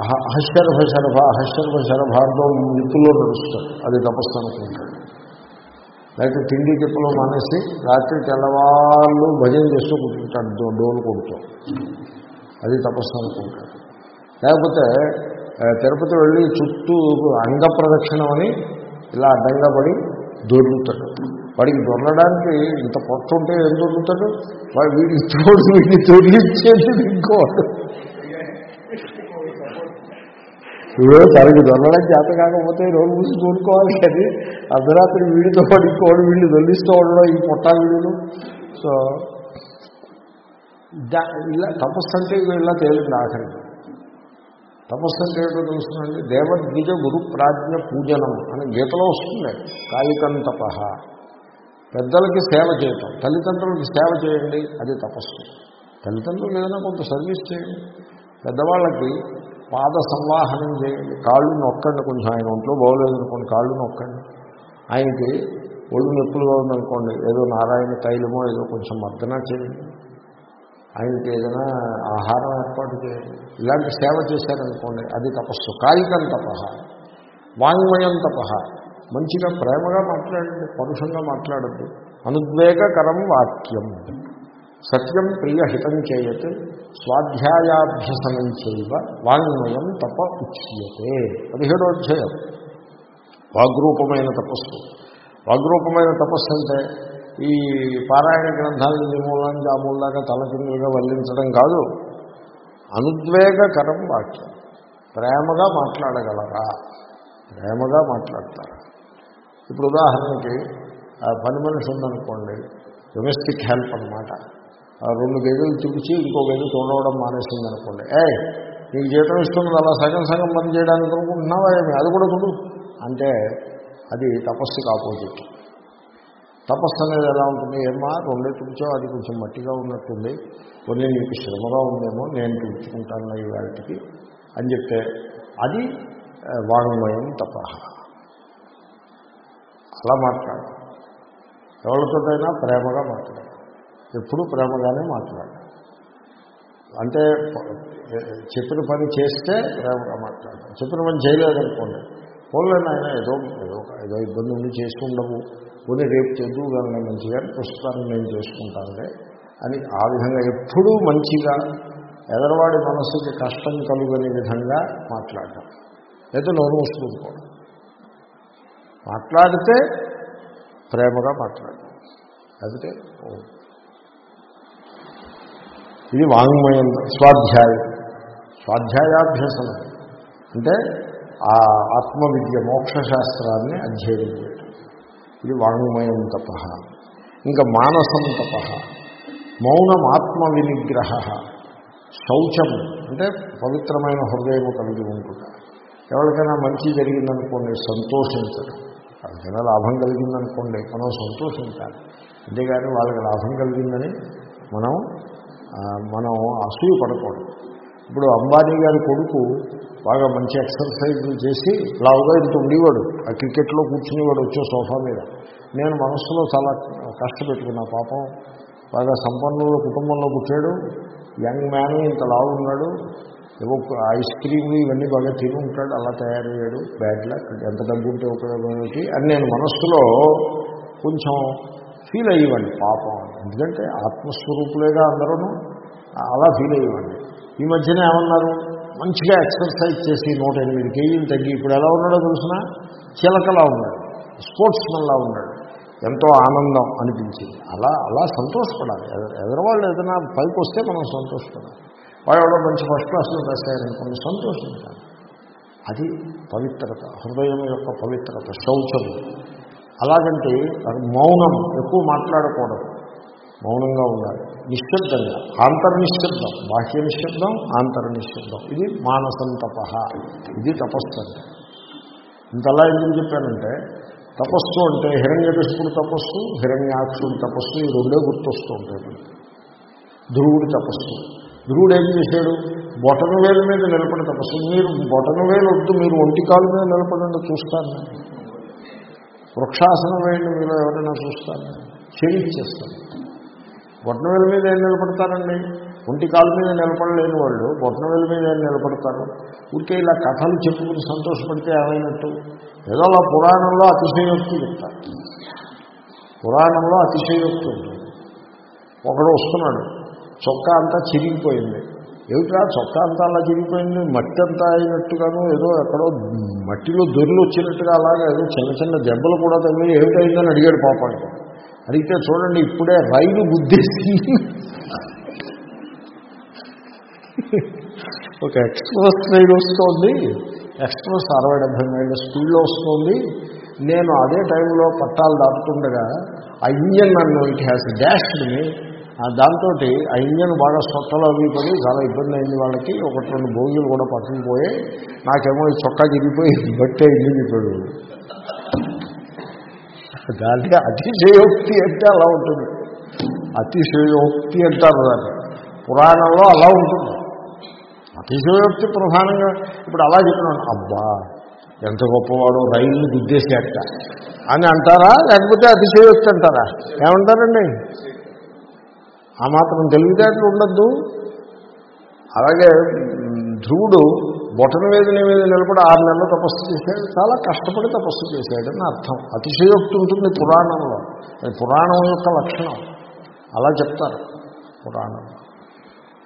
అహ అహశర్భ శరభ అహశర్భ శరభార్థం నిప్పుల్లో నడుస్తాడు అది తపస్సు అనుకుంటాడు లేకపోతే తిండి తిప్పులో మానేసి రాత్రి తెల్లవాళ్ళు భజన చేస్తూ కూర్చుంటాడు డోలు కొడుతూ. అది తపస్సు అనుకుంటాడు. లేకపోతే తిరుపతి వెళ్ళి చుట్టూ అంగ ప్రదక్షిణం అని ఇలా అడ్డంగా పడి దొర్లుతాడు. వాడికి దొరలడానికి ఇంత పొట్ట ఉంటే ఏం దొరుకుతాడు వాడు వీడికి తోడు వీడిని దొరికించేది ఇంకోడు. ఇప్పుడు తనకి దొరలడం చేత కాకపోతే రోజు మూసి దొరుకోవాలి కానీ అర్ధరాత్రి వీడితో పాటు వీళ్ళు దొల్లిస్తూ ఉండడం ఈ పొట్టా వీళ్ళు సో దా- ఇలా తపస్సు అంటే ఇలా తేలింది ఆఖరికి తపస్సు అంటే ఏంటో తెలుస్తుందండి? దేవద్విజ గురు ప్రాజ్ఞ పూజనం అని గీతలో వస్తుంది. కాయికం తపహ పెద్దలకి సేవ చేయటం. తల్లిదండ్రులకి సేవ చేయండి అది తపస్సు. తల్లిదండ్రులు ఏదైనా కొంత సర్వీస్ చేయండి. పెద్దవాళ్ళకి పాద సంవాహనం చేయండి. కాళ్ళు నొక్కండి కొంచెం ఆయన ఒంట్లో బాగోలేదు అనుకోండి కాళ్ళు నొక్కండి. ఆయనకి ఒళ్ళు నొప్పులుగా ఉందనుకోండి ఏదో నారాయణ తైలమో ఏదో కొంచెం మర్దన చేయండి. ఆయనకి ఏదైనా ఆహారం ఏర్పాటు చేయండి. ఇలాంటి సేవ చేశారనుకోండి అది తపస్సు. కాయికం తపహ వాంగ్మయం తపహ మంచిగా ప్రేమగా మాట్లాడండి పరుషంగా మాట్లాడద్దు. అనుద్వేగకరం వాక్యం. సత్యం ప్రియ హితం చేయత్ స్వాధ్యాయాభ్యసనం చేయవ వాంగ్మయం తప ఉచ్యతే. పదిహేడో అధ్యాయం. వాగ్రూపమైన తపస్సు. వాగ్రూపమైన తపస్సు అంటే ఈ పారాయణ గ్రంథాలను మూలానికి ఆ మూలాగా తలకిందులుగా వల్లించడం కాదు. అనుద్వేగకరం వాక్యం. ప్రేమగా మాట్లాడగలరా? ప్రేమగా మాట్లాడతారా? ఇప్పుడు ఉదాహరణకి పని మనిషి ఉందనుకోండి డొమెస్టిక్ హెల్ప్ అనమాట రెండు గదులు తుడిచి ఇంకో గది తోడవడం మానేసింది అనుకోండి. ఏ నీకు జీతం ఇస్తున్నది అలా సగం సగం పని చేయడానికి అనుకుంటున్నావా ఏమి? అది కూడా తుడు అంటే అది తపస్సుకి ఆపోజిట్. తపస్సు అనేది ఎలా ఉంటుంది? ఏమా రెండే తుడిచో అది కొంచెం మట్టిగా ఉన్నట్టుంది. కొన్ని నీకు శ్రమగా ఉందేమో నేను తుడుచుకుంటాను ఈ వాటికి అని చెప్తే అది ఆ, వాంగ్మయం తప. అలా మాట్లాడు. ఎవరితోటైనా ప్రేమగా మాట్లాడు. ఎప్పుడూ ప్రేమగానే మాట్లాడాలి. అంటే చెప్పిన పని చేస్తే ప్రేమగా మాట్లాడాలి. చెప్పిన పని చేయలేదనుకోండి పోలేని ఆయన ఏదో ఏదో ఏదో ఇబ్బంది ఉండి చేసుకుండవు పోనీ రేపు చేద్దు కానీ మంచిగా ప్రస్తుతాన్ని నేను చేసుకుంటానులే అని ఆ విధంగా ఎప్పుడూ మంచిగా ఎదరవాడి మనస్సుకి కష్టం కలుగని విధంగా మాట్లాడటం అయితే నోరు మూసుకుంటుకోవడం మాట్లాడితే ప్రేమగా మాట్లాడటం అదితే ఇది వాంగ్మయం స్వాధ్యాయం. స్వాధ్యాయాభ్యసనం అంటే ఆ ఆత్మవిద్య మోక్షశాస్త్రాన్ని అధ్యయనం చేయడం ఇది వాంగ్మయం తప. ఇంకా మానసం తప. మౌనం ఆత్మ వినిగ్రహ శౌచం. అంటే పవిత్రమైన హృదయము కలిగి ఉంటుట ఎవరికైనా మంచి జరిగిందనుకోండి సంతోషించడం. ఎవరికైనా లాభం కలిగిందనుకోండి మనం సంతోషించాలి. అంతేగాని వాళ్ళకి లాభం కలిగిందని మనం మనం అసూయ పడకూడదు. ఇప్పుడు అంబానీ గారి కొడుకు బాగా మంచి ఎక్సర్సైజ్లు చేసి లావుగా ఇంత ఉండేవాడు. ఆ క్రికెట్లో కూర్చునేవాడు వచ్చే సోఫా మీద. నేను మనస్సులో చాలా కష్టపెట్టుకున్నా. పాపం బాగా సంపన్నుల కుటుంబంలో పుట్టాడు. యంగ్ మ్యాన్ ఇంత లావు ఉన్నాడు. ఏవో ఐస్ క్రీమ్లు ఇవన్నీ బాగా తిని ఉంటాడు. అలా తయారయ్యాడు. Bad luck. ఎంత డబ్బు ఉంటే ఉపయోగం ఏమిటి అని నేను మనస్సులో కొంచెం ఫీల్ అయ్యేవాడిని పాపం. ఎందుకంటే ఆత్మస్వరూపులేగా అందరూ అలా ఫీల్ అయ్యేవాడిని. ఈ మధ్యన ఏమన్నారు? మంచిగా ఎక్సర్సైజ్ చేసి నూట ఎనిమిది కేజీలు తగ్గి ఇప్పుడు ఎలా ఉన్నాడో తెలిసిన? చిలకలా ఉన్నాడు. స్పోర్ట్స్ లా ఉన్నాడు. ఎంతో ఆనందం అనిపించింది. అలా అలా సంతోషపడాలి. ఎదరవాళ్ళు ఏదైనా పైకి వస్తే మనం సంతోషపడాలి. వాళ్ళు మంచి ఫస్ట్ క్లాస్లో రాశారనుకోండి సంతోషించాలి. అది పవిత్రత హృదయం యొక్క పవిత్రత శౌచం అలాగంటే మౌనం ఎక్కువ మాట్లాడకూడదు. మౌనంగా ఉండాలి. నిశ్శబ్దంగా ఆంతర్నిశ్శబ్దం బాహ్య నిశ్శబ్దం ఆంతర్నిశ్శబ్దం ఇది మానసం తప ఇది తపస్సు అంటే ఇంతలా ఎందుకు చెప్పానంటే తపస్సు అంటే హిరణ్యకృష్ణుడు తపస్సు హిరణ్యాక్షుడు తపస్సు ఈ రెండే గుర్తొస్తూ ఉంటాయి ధ్రువుడి తపస్సు. ధ్రువుడు ఏం చేశాడు? బొటన వేల మీద నిలబడి తపస్సు. మీరు బొటన వేలు వద్దు మీరు ఒంటి కాలు మీద నిలబడండి చూస్తాను వృక్షాసనం వేయండి మీరు ఎవరైనా చూస్తాను చేయిచ్చేస్తాను బొట్టనవేల మీద ఏం నిలబడతారండి? ఒంటి కాలు మీద నిలబడలేని వాళ్ళు బొట్టనవేల మీద ఏం నిలబడతారు? ఊరికే ఇలా కథలు చెప్పుకుని సంతోషపడితే ఏమైనట్టు? ఏదో అలా పురాణంలో అతిశయోక్తి చెప్తారు. పురాణంలో అతిశయోక్తి ఉంది. ఒకడు వస్తున్నాడు. చొక్కా అంతా చిరిగిపోయింది. ఏమిట్రా? చొక్కా అంతా అలా చిరిగిపోయింది మట్టి అంతా అయినట్టుగాను ఏదో ఎక్కడో మట్టిలో దొర్లు వచ్చినట్టుగా అలాగా ఏదో చిన్న చిన్న దెబ్బలు కూడా తగిలి ఏమిటైందని అడిగాడు పాపానికి. అడిగితే చూడండి ఇప్పుడే రైలు గుద్దేసింది. ఒక ఎక్స్ప్రెస్ రైలు వస్తుంది. ఎక్స్ప్రెస్ అరవై డెబ్బై మైళ్ళ స్పీడ్లో వస్తుంది. నేను అదే టైంలో పట్టాలు దాటుతుండగా ఆ ఇంజన్ నన్ను ఇట్ హ్యాస్ డాష్డ్ మీ. దాంతో ఆ ఇంజన్ బాగా సొట్టలో అవి పడి చాలా ఇబ్బంది అయింది వాళ్ళకి. ఒకటి రెండు భోగిలు కూడా పక్కన పోయి నాకేమో ఈ చొక్కా చిరిగిపోయి బట్టే ఇంజిన్ దానికి అతిశయోక్తి అంటే అలా ఉంటుంది. అతిశయోక్తి అంటారు దాన్ని. పురాణంలో అలా ఉంటుంది. అతిశయోక్తి ప్రధానంగా ఇప్పుడు అలా చెప్పినాను అబ్బా ఎంత గొప్పవాడు రైలు గుద్దేసేట అని అంటారా? లేకపోతే అతిశయోక్తి అంటారా? ఏమంటారండి? ఆ మాత్రం తెలివితేటలు ఉండద్దు. అలాగే ధ్రువుడు బొటన వేదన మీద నిలబడి ఆరు నెలలు తపస్సు చేశాడు. చాలా కష్టపడి తపస్సు చేశాడని అర్థం. అతిశయోక్తి ఉంటుంది పురాణంలో. అది పురాణం యొక్క లక్షణం. అలా చెప్తారు పురాణం.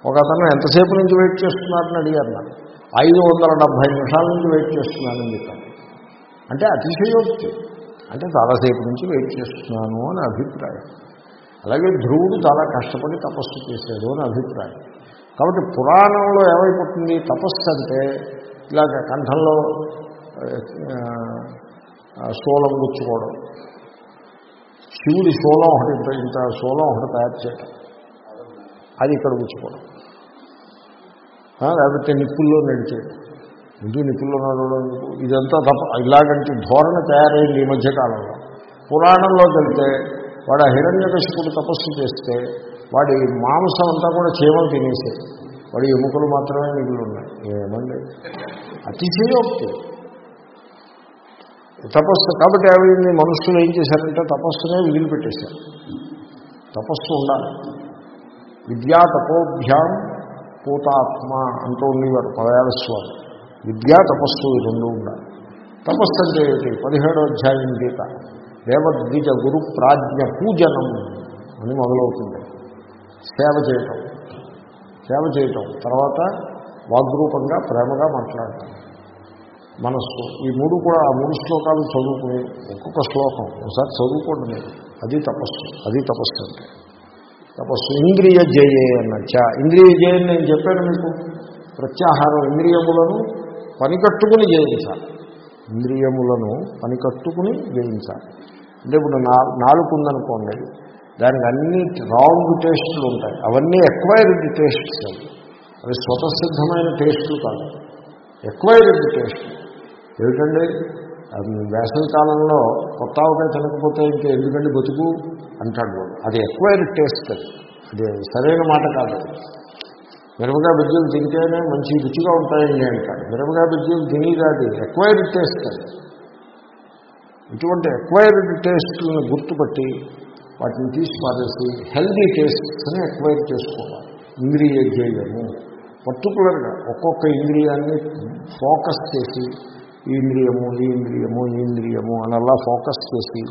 ఒక అతను ఎంతసేపు నుంచి వెయిట్ చేస్తున్నారని అడిగారు నాకు ఐదు వందల డెబ్భై నిమిషాల నుంచి వెయిట్ చేస్తున్నానని చెప్పాను. అంటే అతిశయోక్తి. అంటే చాలాసేపు నుంచి వెయిట్ చేస్తున్నాను అని అభిప్రాయం. అలాగే ధ్రువుడు చాలా కష్టపడి తపస్సు చేశాడు అని అభిప్రాయం. కాబట్టి పురాణంలో ఏమైపోతుంది? తపస్సు అంటే ఇలాగ కంఠంలో శూలం గుచ్చుకోవడం. శివుడి శూలం ఒకటి ఇంత శూలం ఒకటి తయారు చేయడం అది ఇక్కడ గుచ్చుకోవడం. లేకపోతే నిప్పుల్లో నడిచేయడం ముందు నిప్పుల్లో నడవడం ఇదంతా తప్ప ఇలాగంటి ధోరణి తయారైంది ఈ మధ్యకాలంలో. పురాణంలోకి వెళ్తే వాడు ఆ హిరణ్యకశిపుడు తపస్సు చేస్తే వాడి మాంసం అంతా కూడా చీమలు తినేసాయి వాడి ఎముకలు మాత్రమే మిగిలి ఉన్నాయి ఏమండి అతిశయోక్తి తపస్సు కాబట్టి ఏమైంది మనుషులు ఏం చేశారంటే తపస్సునే విదిలిపెట్టేశారు. తపస్సు ఉండాలి. విద్యా తపోభ్యాం పూతాత్మ అంటూ ఉండేవారు పదయాల స్వామి విద్యా తపస్సు ఈ రెండు ఉండాలి. తపస్సు అంటే ఏమిటి? పదిహేడో అధ్యాయం గీత. దేవద్విజ గురు ప్రాజ్ఞ పూజనం అని మొదలవుతుంది. సేవ చేయటం. సేవ చేయటం. తర్వాత వాగ్రూపంగా ప్రేమగా మాట్లాడటం. మనస్సు. ఈ మూడు కూడా ఆ మూడు శ్లోకాలు చదువుకుని ఒక్కొక్క శ్లోకం. ఒకసారి చదువుకోండి మీరు. అది తపస్సు. అది తపస్సు అంటే. తపస్సు. ఇంద్రియ జయే అన్నచ్చ ఇంద్రియ జయని నేను చెప్పాను మీకు. ప్రత్యాహారం ఇంద్రియములను పనికట్టుకుని జయించాలి. ఇంద్రియములను పనికట్టుకుని జయించాలి. అంటే ఇప్పుడు నా నాలుగు ఉందనుకోండి దానికి అన్ని రాంగ్ టేస్టులు ఉంటాయి. అవన్నీ ఎక్వైర్డ్ టేస్ట్స్ అవి. అవి స్వతసిద్ధమైన టేస్టులు కాదు. ఎక్వైర్డ్ టేస్ట్ ఏమిటండి? అది వేసవి కాలంలో కొత్త ఆవకాయ తినకపోతే ఇంకా ఎందుకండి బతుకు? అంటాడు వాడు. అది ఎక్వైర్డ్ టేస్ట్ అది. అది సరైన మాట కాదు. మిరపకాయ బజ్జీలు తింటేనే మంచి రుచిగా ఉంటాయండి అంటాడు. మిరపకాయ బజ్జీలు తినేది అది ఎక్వైర్డ్ టేస్ట్ అది. ఇటువంటి అక్వైర్డ్ టేస్ట్లను గుర్తుపట్టి వాటిని తీసి పారేసి హెల్దీ టేస్ట్స్ని ఎక్వైర్ చేసుకోవాలి. ఇంద్రియ చేయము పర్టికులర్గా ఒక్కొక్క ఇంద్రియాన్ని ఫోకస్ చేసి ఈ ఇంద్రియము ఈ ఇంద్రియము ఈ ఇంద్రియము అని అలా ఫోకస్ చేసి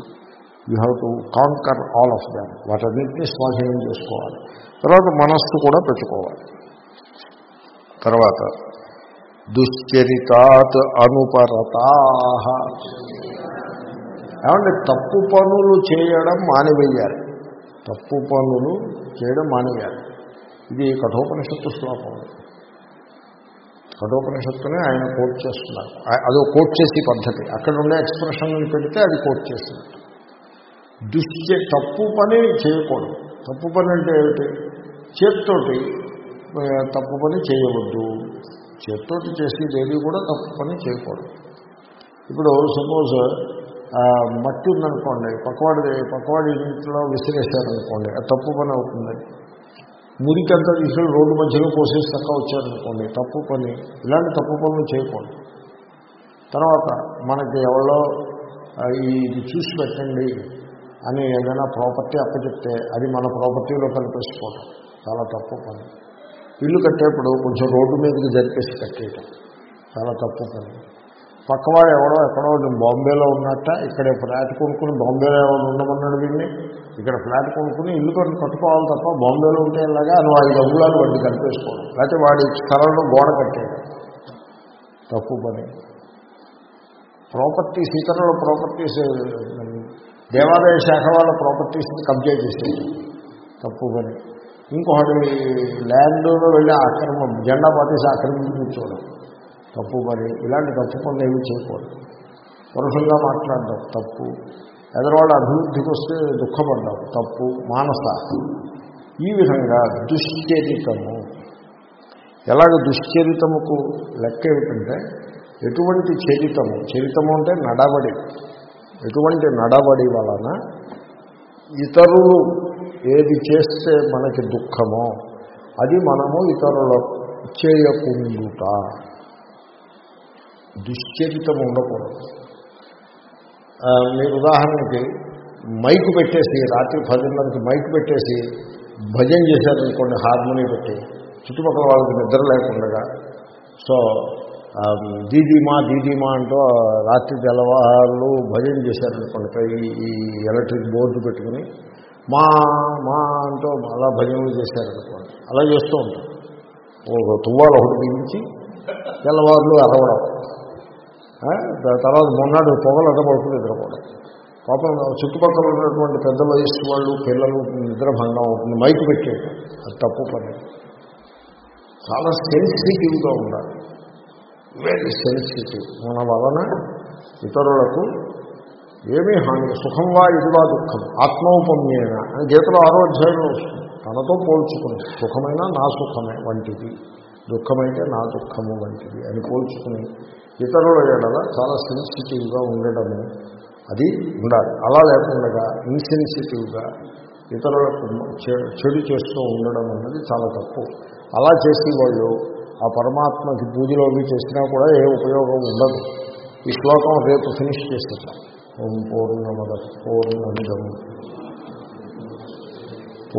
you have to conquer all of them వాటన్నింటినీ స్వాధీనం చేసుకోవాలి. తర్వాత మనస్సు కూడా పెట్టుకోవాలి. తర్వాత దుశ్చరితాత్ అనుపరతా ఏమంటే తప్పు పనులు చేయడం మానివేయాలి. తప్పు పనులు చేయడం మానేయాలి ఇది కఠోపనిషత్తు శ్లోకం. కఠోపనిషత్తునే ఆయన కోట్ చేస్తున్నారు. అదో కోట్ చేసే పద్ధతి. అక్కడ ఉండే ఎక్స్ప్రెషన్లు పెడితే అది కోట్ చేసినట్టు దుశ్చ తప్పు పని చేయకూడదు. తప్పు పని అంటే ఏమిటి? చేత్తోటి తప్పు పని చేయవద్దు. చేత్తోటి చేసేది ఏది కూడా తప్పు పని చేయకూడదు. ఇప్పుడు సపోజ్ మట్టి ఉందనుకోండి పక్కవాడి పక్కవాడి ఇంట్లో విసిరేశారనుకోండి అది తప్పు పని అవుతుంది. మురికంతా తీసుకెళ్ళి రోడ్డు మధ్యలో పోసేసి తక్కువ వచ్చారనుకోండి తప్పు పని ఇలాంటి తప్పు పనులు చేయకూడదు. తర్వాత మనకి ఎవరో ఇది చూసి పెట్టండి అని ఏదైనా ప్రాపర్టీ అప్పచెప్తే అది మన ప్రాపర్టీలో కనిపించుకోవడం చాలా తప్పు పని. ఇల్లు కట్టేప్పుడు కొంచెం రోడ్డు మీదకి జరిపేసి కట్టేయటం. చాలా తప్పు పని. పక్కవాడు ఎవడో ఎక్కడో బాంబేలో ఉన్నట్ట ఇక్కడ ఫ్లాట్ కొనుక్కుని బాంబేలో ఎవరు ఉండమన్నాడు వీడిని? ఇక్కడ ఫ్లాట్ కొనుక్కుని ఇల్లు కొన్ని కట్టుకోవాలి తప్ప బాంబేలో ఉంటే ఇలాగా అని వాడి అంగుళాలు వాడిని కనిపేసుకోవడం లేకపోతే వాడి స్థలంలో గోడ కట్టేయడం. తప్పు పని. ప్రాపర్టీస్ ఇతరుల ప్రాపర్టీస్ దేవాలయ శాఖ వాళ్ళ ప్రాపర్టీస్ని కబ్జా చేసేది తప్పు పని. ఇంకొకటి ల్యాండ్లో వెళ్ళి ఆక్రమం జెండా పార్టీస్ ఆక్రమించుకోవడం తప్పు పని ఇలాంటి తప్పు పనులు ఏమీ చేయకూడదు. పరుషంగా మాట్లాడడం తప్పు. ఎదరవాళ్ళ అభివృద్ధికి వస్తే దుఃఖపడ్డాం తప్పు మానస. ఈ విధంగా దుశ్చరితము. ఎలాగ దుశ్చరితముకు లెక్క ఏమిటంటే ఎటువంటి చరితము చరితము అంటే నడబడి ఎటువంటి నడబడి వలన ఇతరులు ఏది చేస్తే మనకి దుఃఖమో అది మనము ఇతరుల చేయకుండుట దుశ్చరితం ఉండకూడదు. మీరు ఉదాహరణకి మైక్ పెట్టేసి రాత్రి పదిన్నరకి మైక్ పెట్టేసి భజన చేశారనుకోండి హార్మోనీ పెట్టి చుట్టుపక్కల వాళ్ళకి నిద్ర లేకుండా సో దీదీమా దీదీమా అంటూ రాత్రి తెల్లవాళ్ళు భజన చేశారనుకోండి పై ఈ ఎలక్ట్రిక్ బోర్డు పెట్టుకుని మా మా అంటూ అలా భజనలు చేశారనుకోండి అలా చేస్తూ ఉంటాం ఒక తువ్వాలు ఒకటి బిగించి తెల్లవారులు అరవడం. తర్వాత మొన్నటి పొగలు అడ్డపడుతుంది నిద్రపోవడం పాపం చుట్టుపక్కల ఉన్నటువంటి పెద్ద వయస్సు వాళ్ళు పిల్లలు నిద్రభంగం అవుతుంది మైకు పెట్టేయడం అది తప్పు పని. చాలా సెన్సిటివ్గా ఉండాలి. వెరీ సెన్సిటివ్ మన వలన ఇతరులకు ఏమీ హాని సుఖం వా ఇదివా దుఃఖం ఆత్మౌపమ్యేన అని గీతలో ఆరో వస్తుంది. తనతో పోల్చుకుని సుఖమైనా నా సుఖమే వంటిది. దుఃఖమైతే నా దుఃఖము వంటిది అని పోల్చుకుని ఇతరుల ఎడల చాలా సెన్సిటివ్గా ఉండడము అది ఉండాలి. అలా లేకుండా ఇన్సెన్సిటివ్గా ఇతరులకు చెడు చేస్తూ ఉండడం అన్నది చాలా తప్పు. అలా చేసి వాళ్ళు ఆ పరమాత్మకి పూజలో చేసినా కూడా ఏ ఉపయోగం ఉండదు. ఈ శ్లోకం రేపు ఫినిష్ చేసేద్దాం. ఓం పూర్ణమద పూర్ణమిదం.